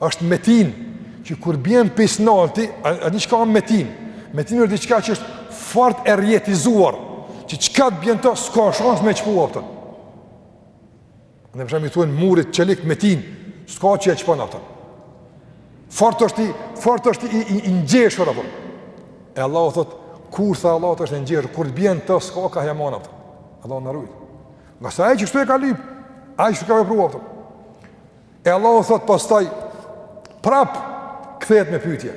Është metin që kur bjen pi s'nalti, a, a di çka është metin? Metin është diçka që është fort e rrjetizuar, që çka të bjen të s'ka shans me e çpu, a kupton. Ne për shembull i thojmë murit çelik metin, s'ka çka e çpon, a kupton. Fort është i fort është i, i, i ngjeshur apo. E Allahu thot, kurtha e Allahut është i ngjeshur, kur të bjen të s'ka ka ja mon, a kupton. Allahu na ruajt. Ngase ai qashtu e ka lyp, ai ashtu ka vepru, a kupton. E Allahu thotë pastaj, prap, kthehet me pytje.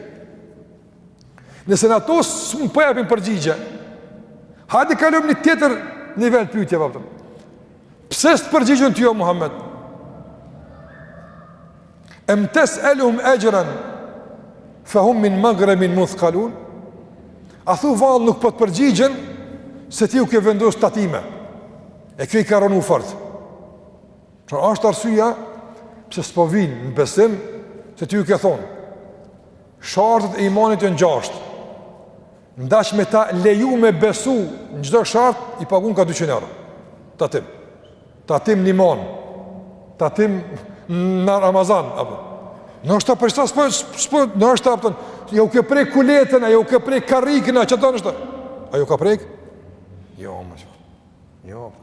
Nëse në ato s'mund po japin përgjigje, hajde kalojm një tjetër nivel pytje, a po kupton. Pse s'të përgjigjen ty, jo Muhammed? Em tes'eluhum exhran, fe hum min magremin muthkalun, a thu vallë nuk po të përgjigjen, se ti u ke vendosë tatime, e kjo i ka rondu fort. Pra është arsyeja pse s'po vin në besim se ti ju ke thon. Shartet e imanit janë gjashtë. Ndash me ta leju me besu në çdo shart i pagun ka 200 euro. Tatim. Tatim në iman. Tatim në Ramazan apo. Në është të përshëta s'po, s'po, në është të a po kupton, ja u ke prek kuletën, ja u ke prek karrikën, a qato është, a ju ka prek? Jo, më që, jo, për.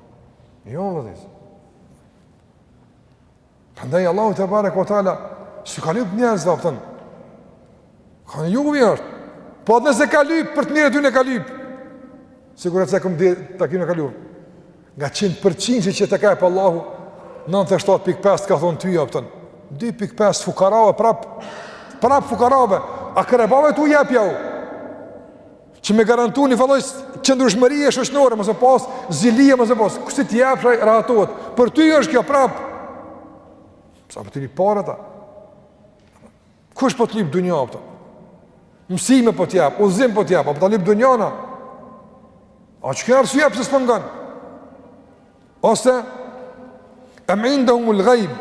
Jo, vëdhis. Prandaj, Allahu tebareke ve teala, s'i ka lypë njerëzve, a po kupton. Ka në juve është. Po atë nëse ka lypë, për të mirë e tyne ka lypë. Sikur e të se këmë dhe të kime ka lypë. Nga 100% që të ka jep Allahu, 97.5 ka thonë ty, a po kupton. 2.5 fukarave, prap, prap fukarave. Akrabave tu jepjau. që me garantu një farë lloj qëndrueshmërie shoqnore, mos me pas zili e, mos me pas kësi, t'i jepsh, ai rahatohet, për ty është kjo prap, s'po t'i lyp paret a, kush po të lypë dunja, a po kupton, mësime po të jepë, udhzim po të jepë, a po ta lypë dunjanë, a qikjo arsyeja pse s'po ngon, ose, em indehumul gajb,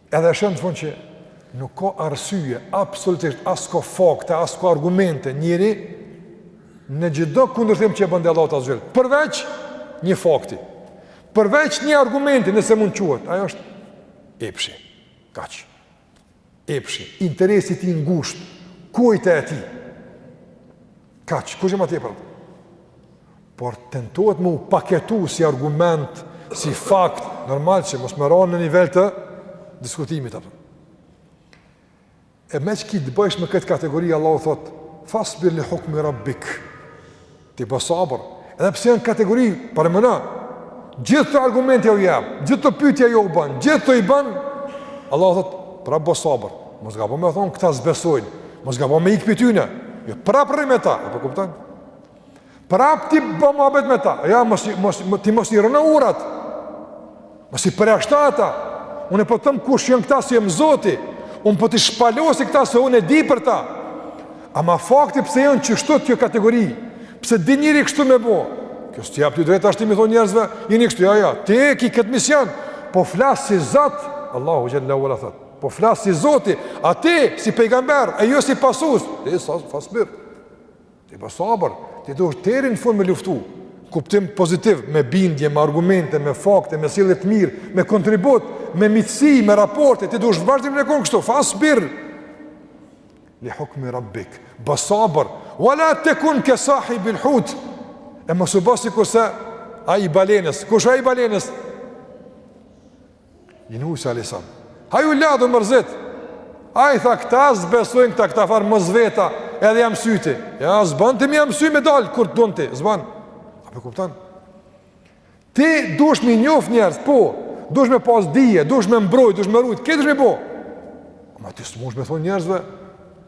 Edhe sheh në fund që nuk ka arsye, absolutisht as ka fakte, as ka argumente njeri në çdo kundërshtim që e bën ndaj Allahut azze ve xhel, përveç një fakti, përveç një argumenti nëse mund quhet, ajo është epshi, kaq, epshi, interesi i tij i ngusht, kuleta e tij, kaq, kurgjë ma tepër, por tentohet me u paketu si argument, si fakt, normal që mos me ranë në nivel të diskutimit, a po kupton. E meqë ki të bëjsh me këtë kategori, Allahu thotë, fasbir li hukmi rabbik, ti bo sabër, edhe pse janë kategori, paramendo, gjithë kto argumente ju jep, gjithë kto pytje ja u banë, gjithë kto i banë, Allahu thotë, pra bo sabër, mos gabo me thonë këta s'besojnë, mos gabo me ikë pi tyne, jo prap rri me ta, a po kupton, Prap ti bo muhabet me ta Ja, mos, mos, ti mos i rrëno urat Mos i përjashto ata Unë e po t'thom kush janë këta se jam Zoti Unë po t'i shpalosi këta se unë e di për ta Ama fakti pse janë qështu kjo kategori Pse di njeri kështu me bo Kjo s'të jep ty drejt tash ti m'i thonë njerëzve Jëni kështu, ja, ja, ti e ki këtë mision Po flas si Zot Allahu xhalla wa ala thot Po flas si zoti A ti si pejgamber E jo si pasus E sa, fasbir Ti bo sabër, ti duhesh deri në fund me luftu. Kuptim pozitiv, me bindje, me argumente, me fakte, me sjellje të mirë, me kontribut, me miqësi, me raporte, ti duhesh vazhdimisht me kon kështu, fasbir. Li hukmi rabbik, bo sabër, wala takun ka sahib al-hut. E mos u bo sikurse ai i balenës. Kush ai i balenës? Junusi alejhi selam. Ai u lodh u mërzit. Ai tha këta s'besojnë këta këta farë më zveta edhe ja msyti. Ja s'ban ti me ja msy me dalë kur të don ti. S'ban. A po kupton? Ti dush me njoft njerëz, po. Dush me pas dije, dush me mbrojt, dush me rujt. Këtë dush me bo. Ama ti s'mush me thonë njerëzve,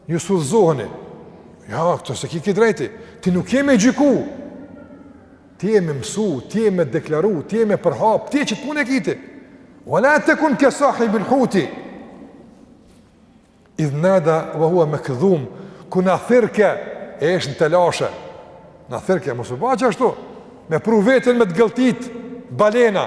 ju s'udhëzoheni. Ja, këtë s'e ki këtë drejtë. Ti nuk je me gjyku. Ti je me mësu, ti je me deklaru, ti je me përhap, ti je qetë punë e ki ti. Vala tekun ke sahibil huti. Idh nada ve huve mekdhum, kur na thirrke, e ish në telashe. Na thirrke, mos u ba qashtu, me pru veten me të gëlltit, balena.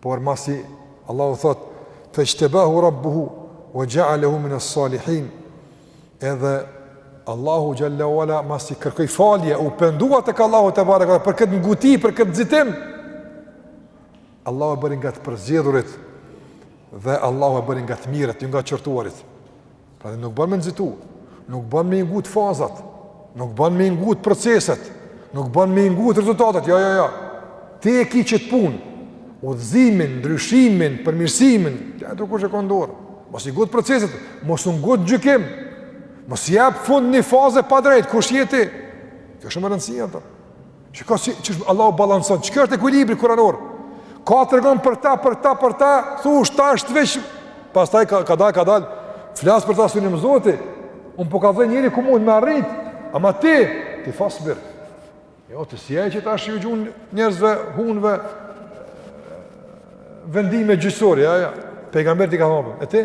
Por masi Allahu thot, "Fajtabahu rabbuhu wa ja'alahu min as-salihin." Edhe Allahu xhalla wa ala masi kërkoi falje, u pendua tek Allahu tebareke për këtë nguti, për këtë nxitim. Allahu e bëri nga të përzgjedhurit dhe Allahu e bëri nga të mirët, jo nga të qortuarit. Pra dhe nuk bën me nxitu, nuk bën me i ngut fazat, nuk bën me i ngut proceset, nuk bën me i ngut rezultatet, jo, jo, jo. Ti e ki qetë punë, udhëzimin, ndryshimin, përmirësimin, ti e di kush e ka n'dorë. Mos i ngut proceset, mos u ngut n'gjykim, mos jep fund një faze pa drejtë, kush je ti? Kjo shumë me rëndësi, ato. Shiko si qysh Allahu balanson, qekjo është ekuilibri kuranor? Ka tregon për ta, për ta, për ta, thush tash veç, pastaj ka, kadal, kadal, flas për ta se unë jam Zoti, unë po kallzoj njeri ku mund me arrit, ama ti, ti fasbir. Jo, ti s'je që tash ju gjun njerëzve, hunëve, vendime gjyqësore, ja, ja, pejgamberit i ka thonë, e ti?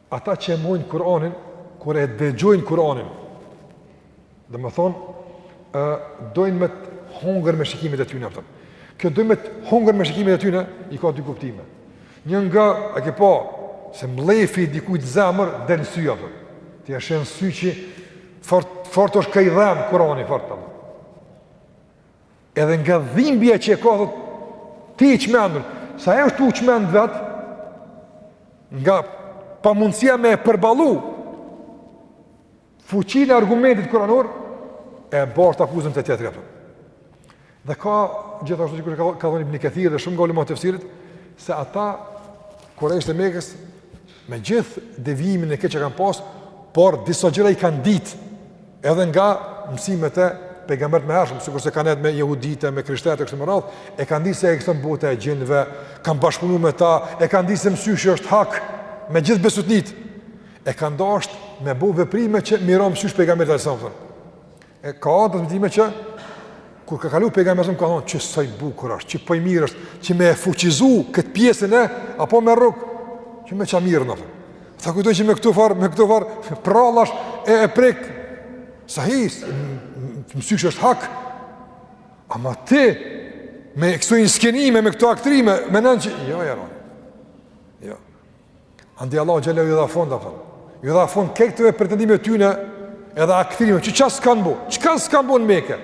Ata që e mohojnë Kur'anin, kur e dëgjojnë Kur'anin, domethënë, e, dojnë me të hongër me shikimet e tyne, apo. Kjo dojnë me të hongër me shikimet e tyne, i ka dy kuptime. Një nga, a ke pa, se mllefi i dikujt n'zemër, del në sy, apo. Ti e sheh n'sy që fort, fort është ka i dhem Kur'ani, fort, apo. Edhe nga dhimbja që e ka thot ti i çmendur, se ai është tu u çmend vet nga pamundësia me e përballu fuqinë e argumentit kuranor e bart akuzën te tjetri apo. Dhe ka gjithashtu sikur ka ka thënë Ibn Kathir dhe shumë nga ulemat e tefsirit se ata kurejshët e Mekës Me gjithë devijimin e keq që kanë pas, por disa gjëra i kanë ditë edhe nga mësimet e pejgamberëve të mëhershëm, sikur se kanë nejt me jehuditë, me krishterët e kështu me radhë, e kanë ditë se ekziston bota e xhinëve, kanë bashkëpunu me ta, e kanë ditë se mësyshi është hak me gjithë bestytnitë. E kanë dashtë me bo veprime që me i ra mësysh pejgamberit alejhi selam. E ka transmetime që kur ka kalu pejgamberi alejhi selam ka thonë që sa i bukur është, që po i mirë është, që më e fuqizu kët pjesën e apo me rrok, që më ça mirë ndoshta. Ata kujtojnë që me këto far, me këto far prallash e e prek. Sahih, mësysh është hak. Ama ti me këto inskenime, me këto aktrime, me nënë që... Jo, jo, jo. Andaj Allahu xhele ju dha fund apo. Ju dha fund ke këto pretendime të tyne edhe aktrime, që çka s'kanë bo, çka s'kan bo në Mekë.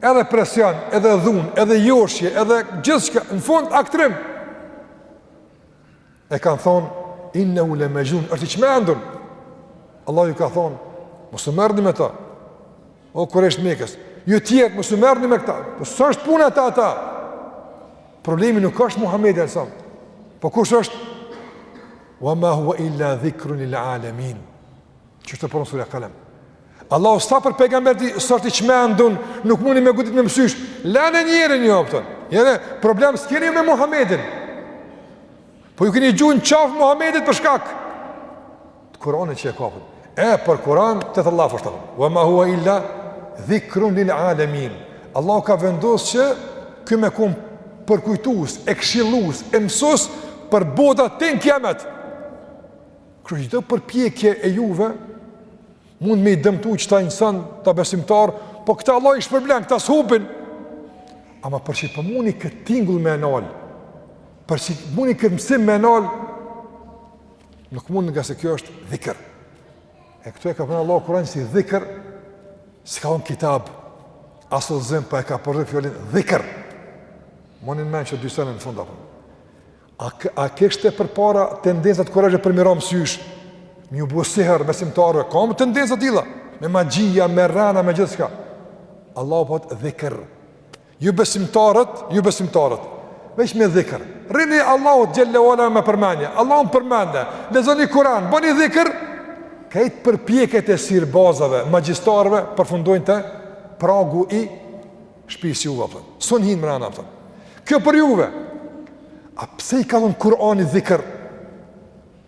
Edhe presion, edhe dhun, edhe joshje, edhe gjithçka në fund aktrim. E kanë thon innehu le mexhnun, është i çmendun. Allahu ju ka thon, mos u merrni me ta. O Kurejsht e Mekës, ju tjerë mos u merrni me këta. Po s'është puna te ata. Problemi nuk është Muhamedi alejhi selam. Po kush është? Wa ma huwa illa dhikrun lil alamin. Qishtu përfundon sura Kalem. Allahu sa për pejgamberin s'osht i çmendun, nuk mundni me e godit me mësysh. Lanë njërin jo aftë. Edhe problem s'keni me Muhamedin. Po ju keni gjuhën qaf Muhamedit për shkak Të kuranit që e kapën. E, për kuran, Allahu thotë Wa ma hua illa, dhikrun lil alemin. Allah ka vendosë që ky me kon përkujtus, e kshillus, e mësus, për bota tej në kiamet. Kështu çdo përpjekje e juve, mund me i dëmtu qëta insan, ta besimtar, po këta Allah i shpërblen, këta s'hupin. Ama për që po muni këtë tingull me e nalë, për që po muni këtë mësim me e nalë, Nuk mund nga se kjo është dhikër. E këtu e ka thon Allahu Kuranin si dhikër, s'i ka thon kitab, asë të zëmë, po e ka përdor fjalën dhikër. Monin menë që dysën e në funda përnë. A, a kështu përpara tendencat kur është për me i marrë mësysh, me ju bo sihër besimtarëve, ka tendenca tilla, me magjia, me rrena, me gjithçka. Allahu po thotë dhikër. Ju besimtarët, ju besimtarët, veç me dhikër. Rrini Allahut xhelle ue ala me përmendje. Allahun përmendeni, lexoni Kur'an, bëni dhikër. Këto përpjekjet e sihirbazave, magjistarëve përfundojnë te pragu i shpisë juve apo. S'un hin mrena apo. Kjo për juve. A pse i ka thon Kur'anit dhikër?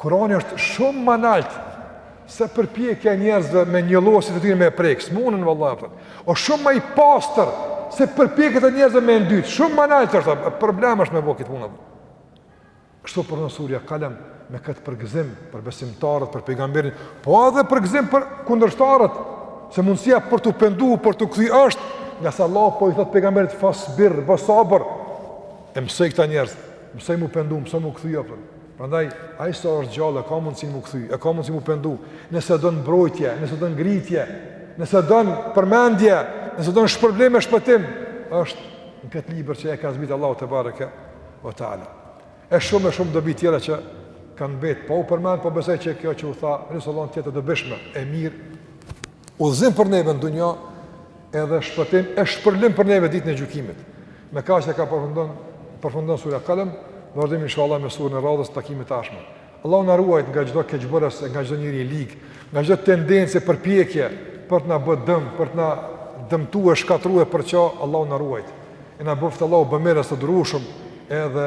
Kurani është shumë ma nalt se përpjekja e njerëzve me ndyllosi të tyne me prek. S'munen vallahi apo. O shumë ma i pastër se përpjekjet e njerëzve me e ndyt. Shumë ma nalt është apo. Problem është me bo kit punë. Kështu përfundon surja Kalem me këtë përgëzim për besimtarët, për pejgamberin, po edhe përgëzim për kundërshtarët, se mundësia për t'u pendu, për t'u kthy është, ngase Allahu po i thot pejgamberit, fasbir, bo sabër, e msoj këta njerëz, msoj m'u pendu, msoj m'u kthy, apo. Prandaj, ai sa është gjallë e ka mundësi m'u kthy, e ka mundësi m'u pendu, nëse don mbrojtje, nëse don ngritje, nëse don përmendje, nëse don shpërblim e shpëtim, është në këtë libër që e ka zbrit Allahu tebareke ue teala. E shumë e shumë dobi tjera që kanë mbet, pa u përmend, po besoj që kjo që u tha, lus Allahun të jetë e dobishme, e mirë, udhëzim për neve në dunja, edhe shpëtim e shpërblim për neve ditën e gjykimit. Me kaq edhe ka përfundon përfundon sura Kalem, vazhdim inshallah me surën e radhës në takimet e ardhshme. Allahu na ruajt nga çdo keqbërës, nga çdo njeri i lig, nga çdo tendence, përpjekje për të na bë dëm, për të na dëmtuar, shkatërruar për çka Allahu na ruajt. E na bëftë Allahu bëmirës të durushëm edhe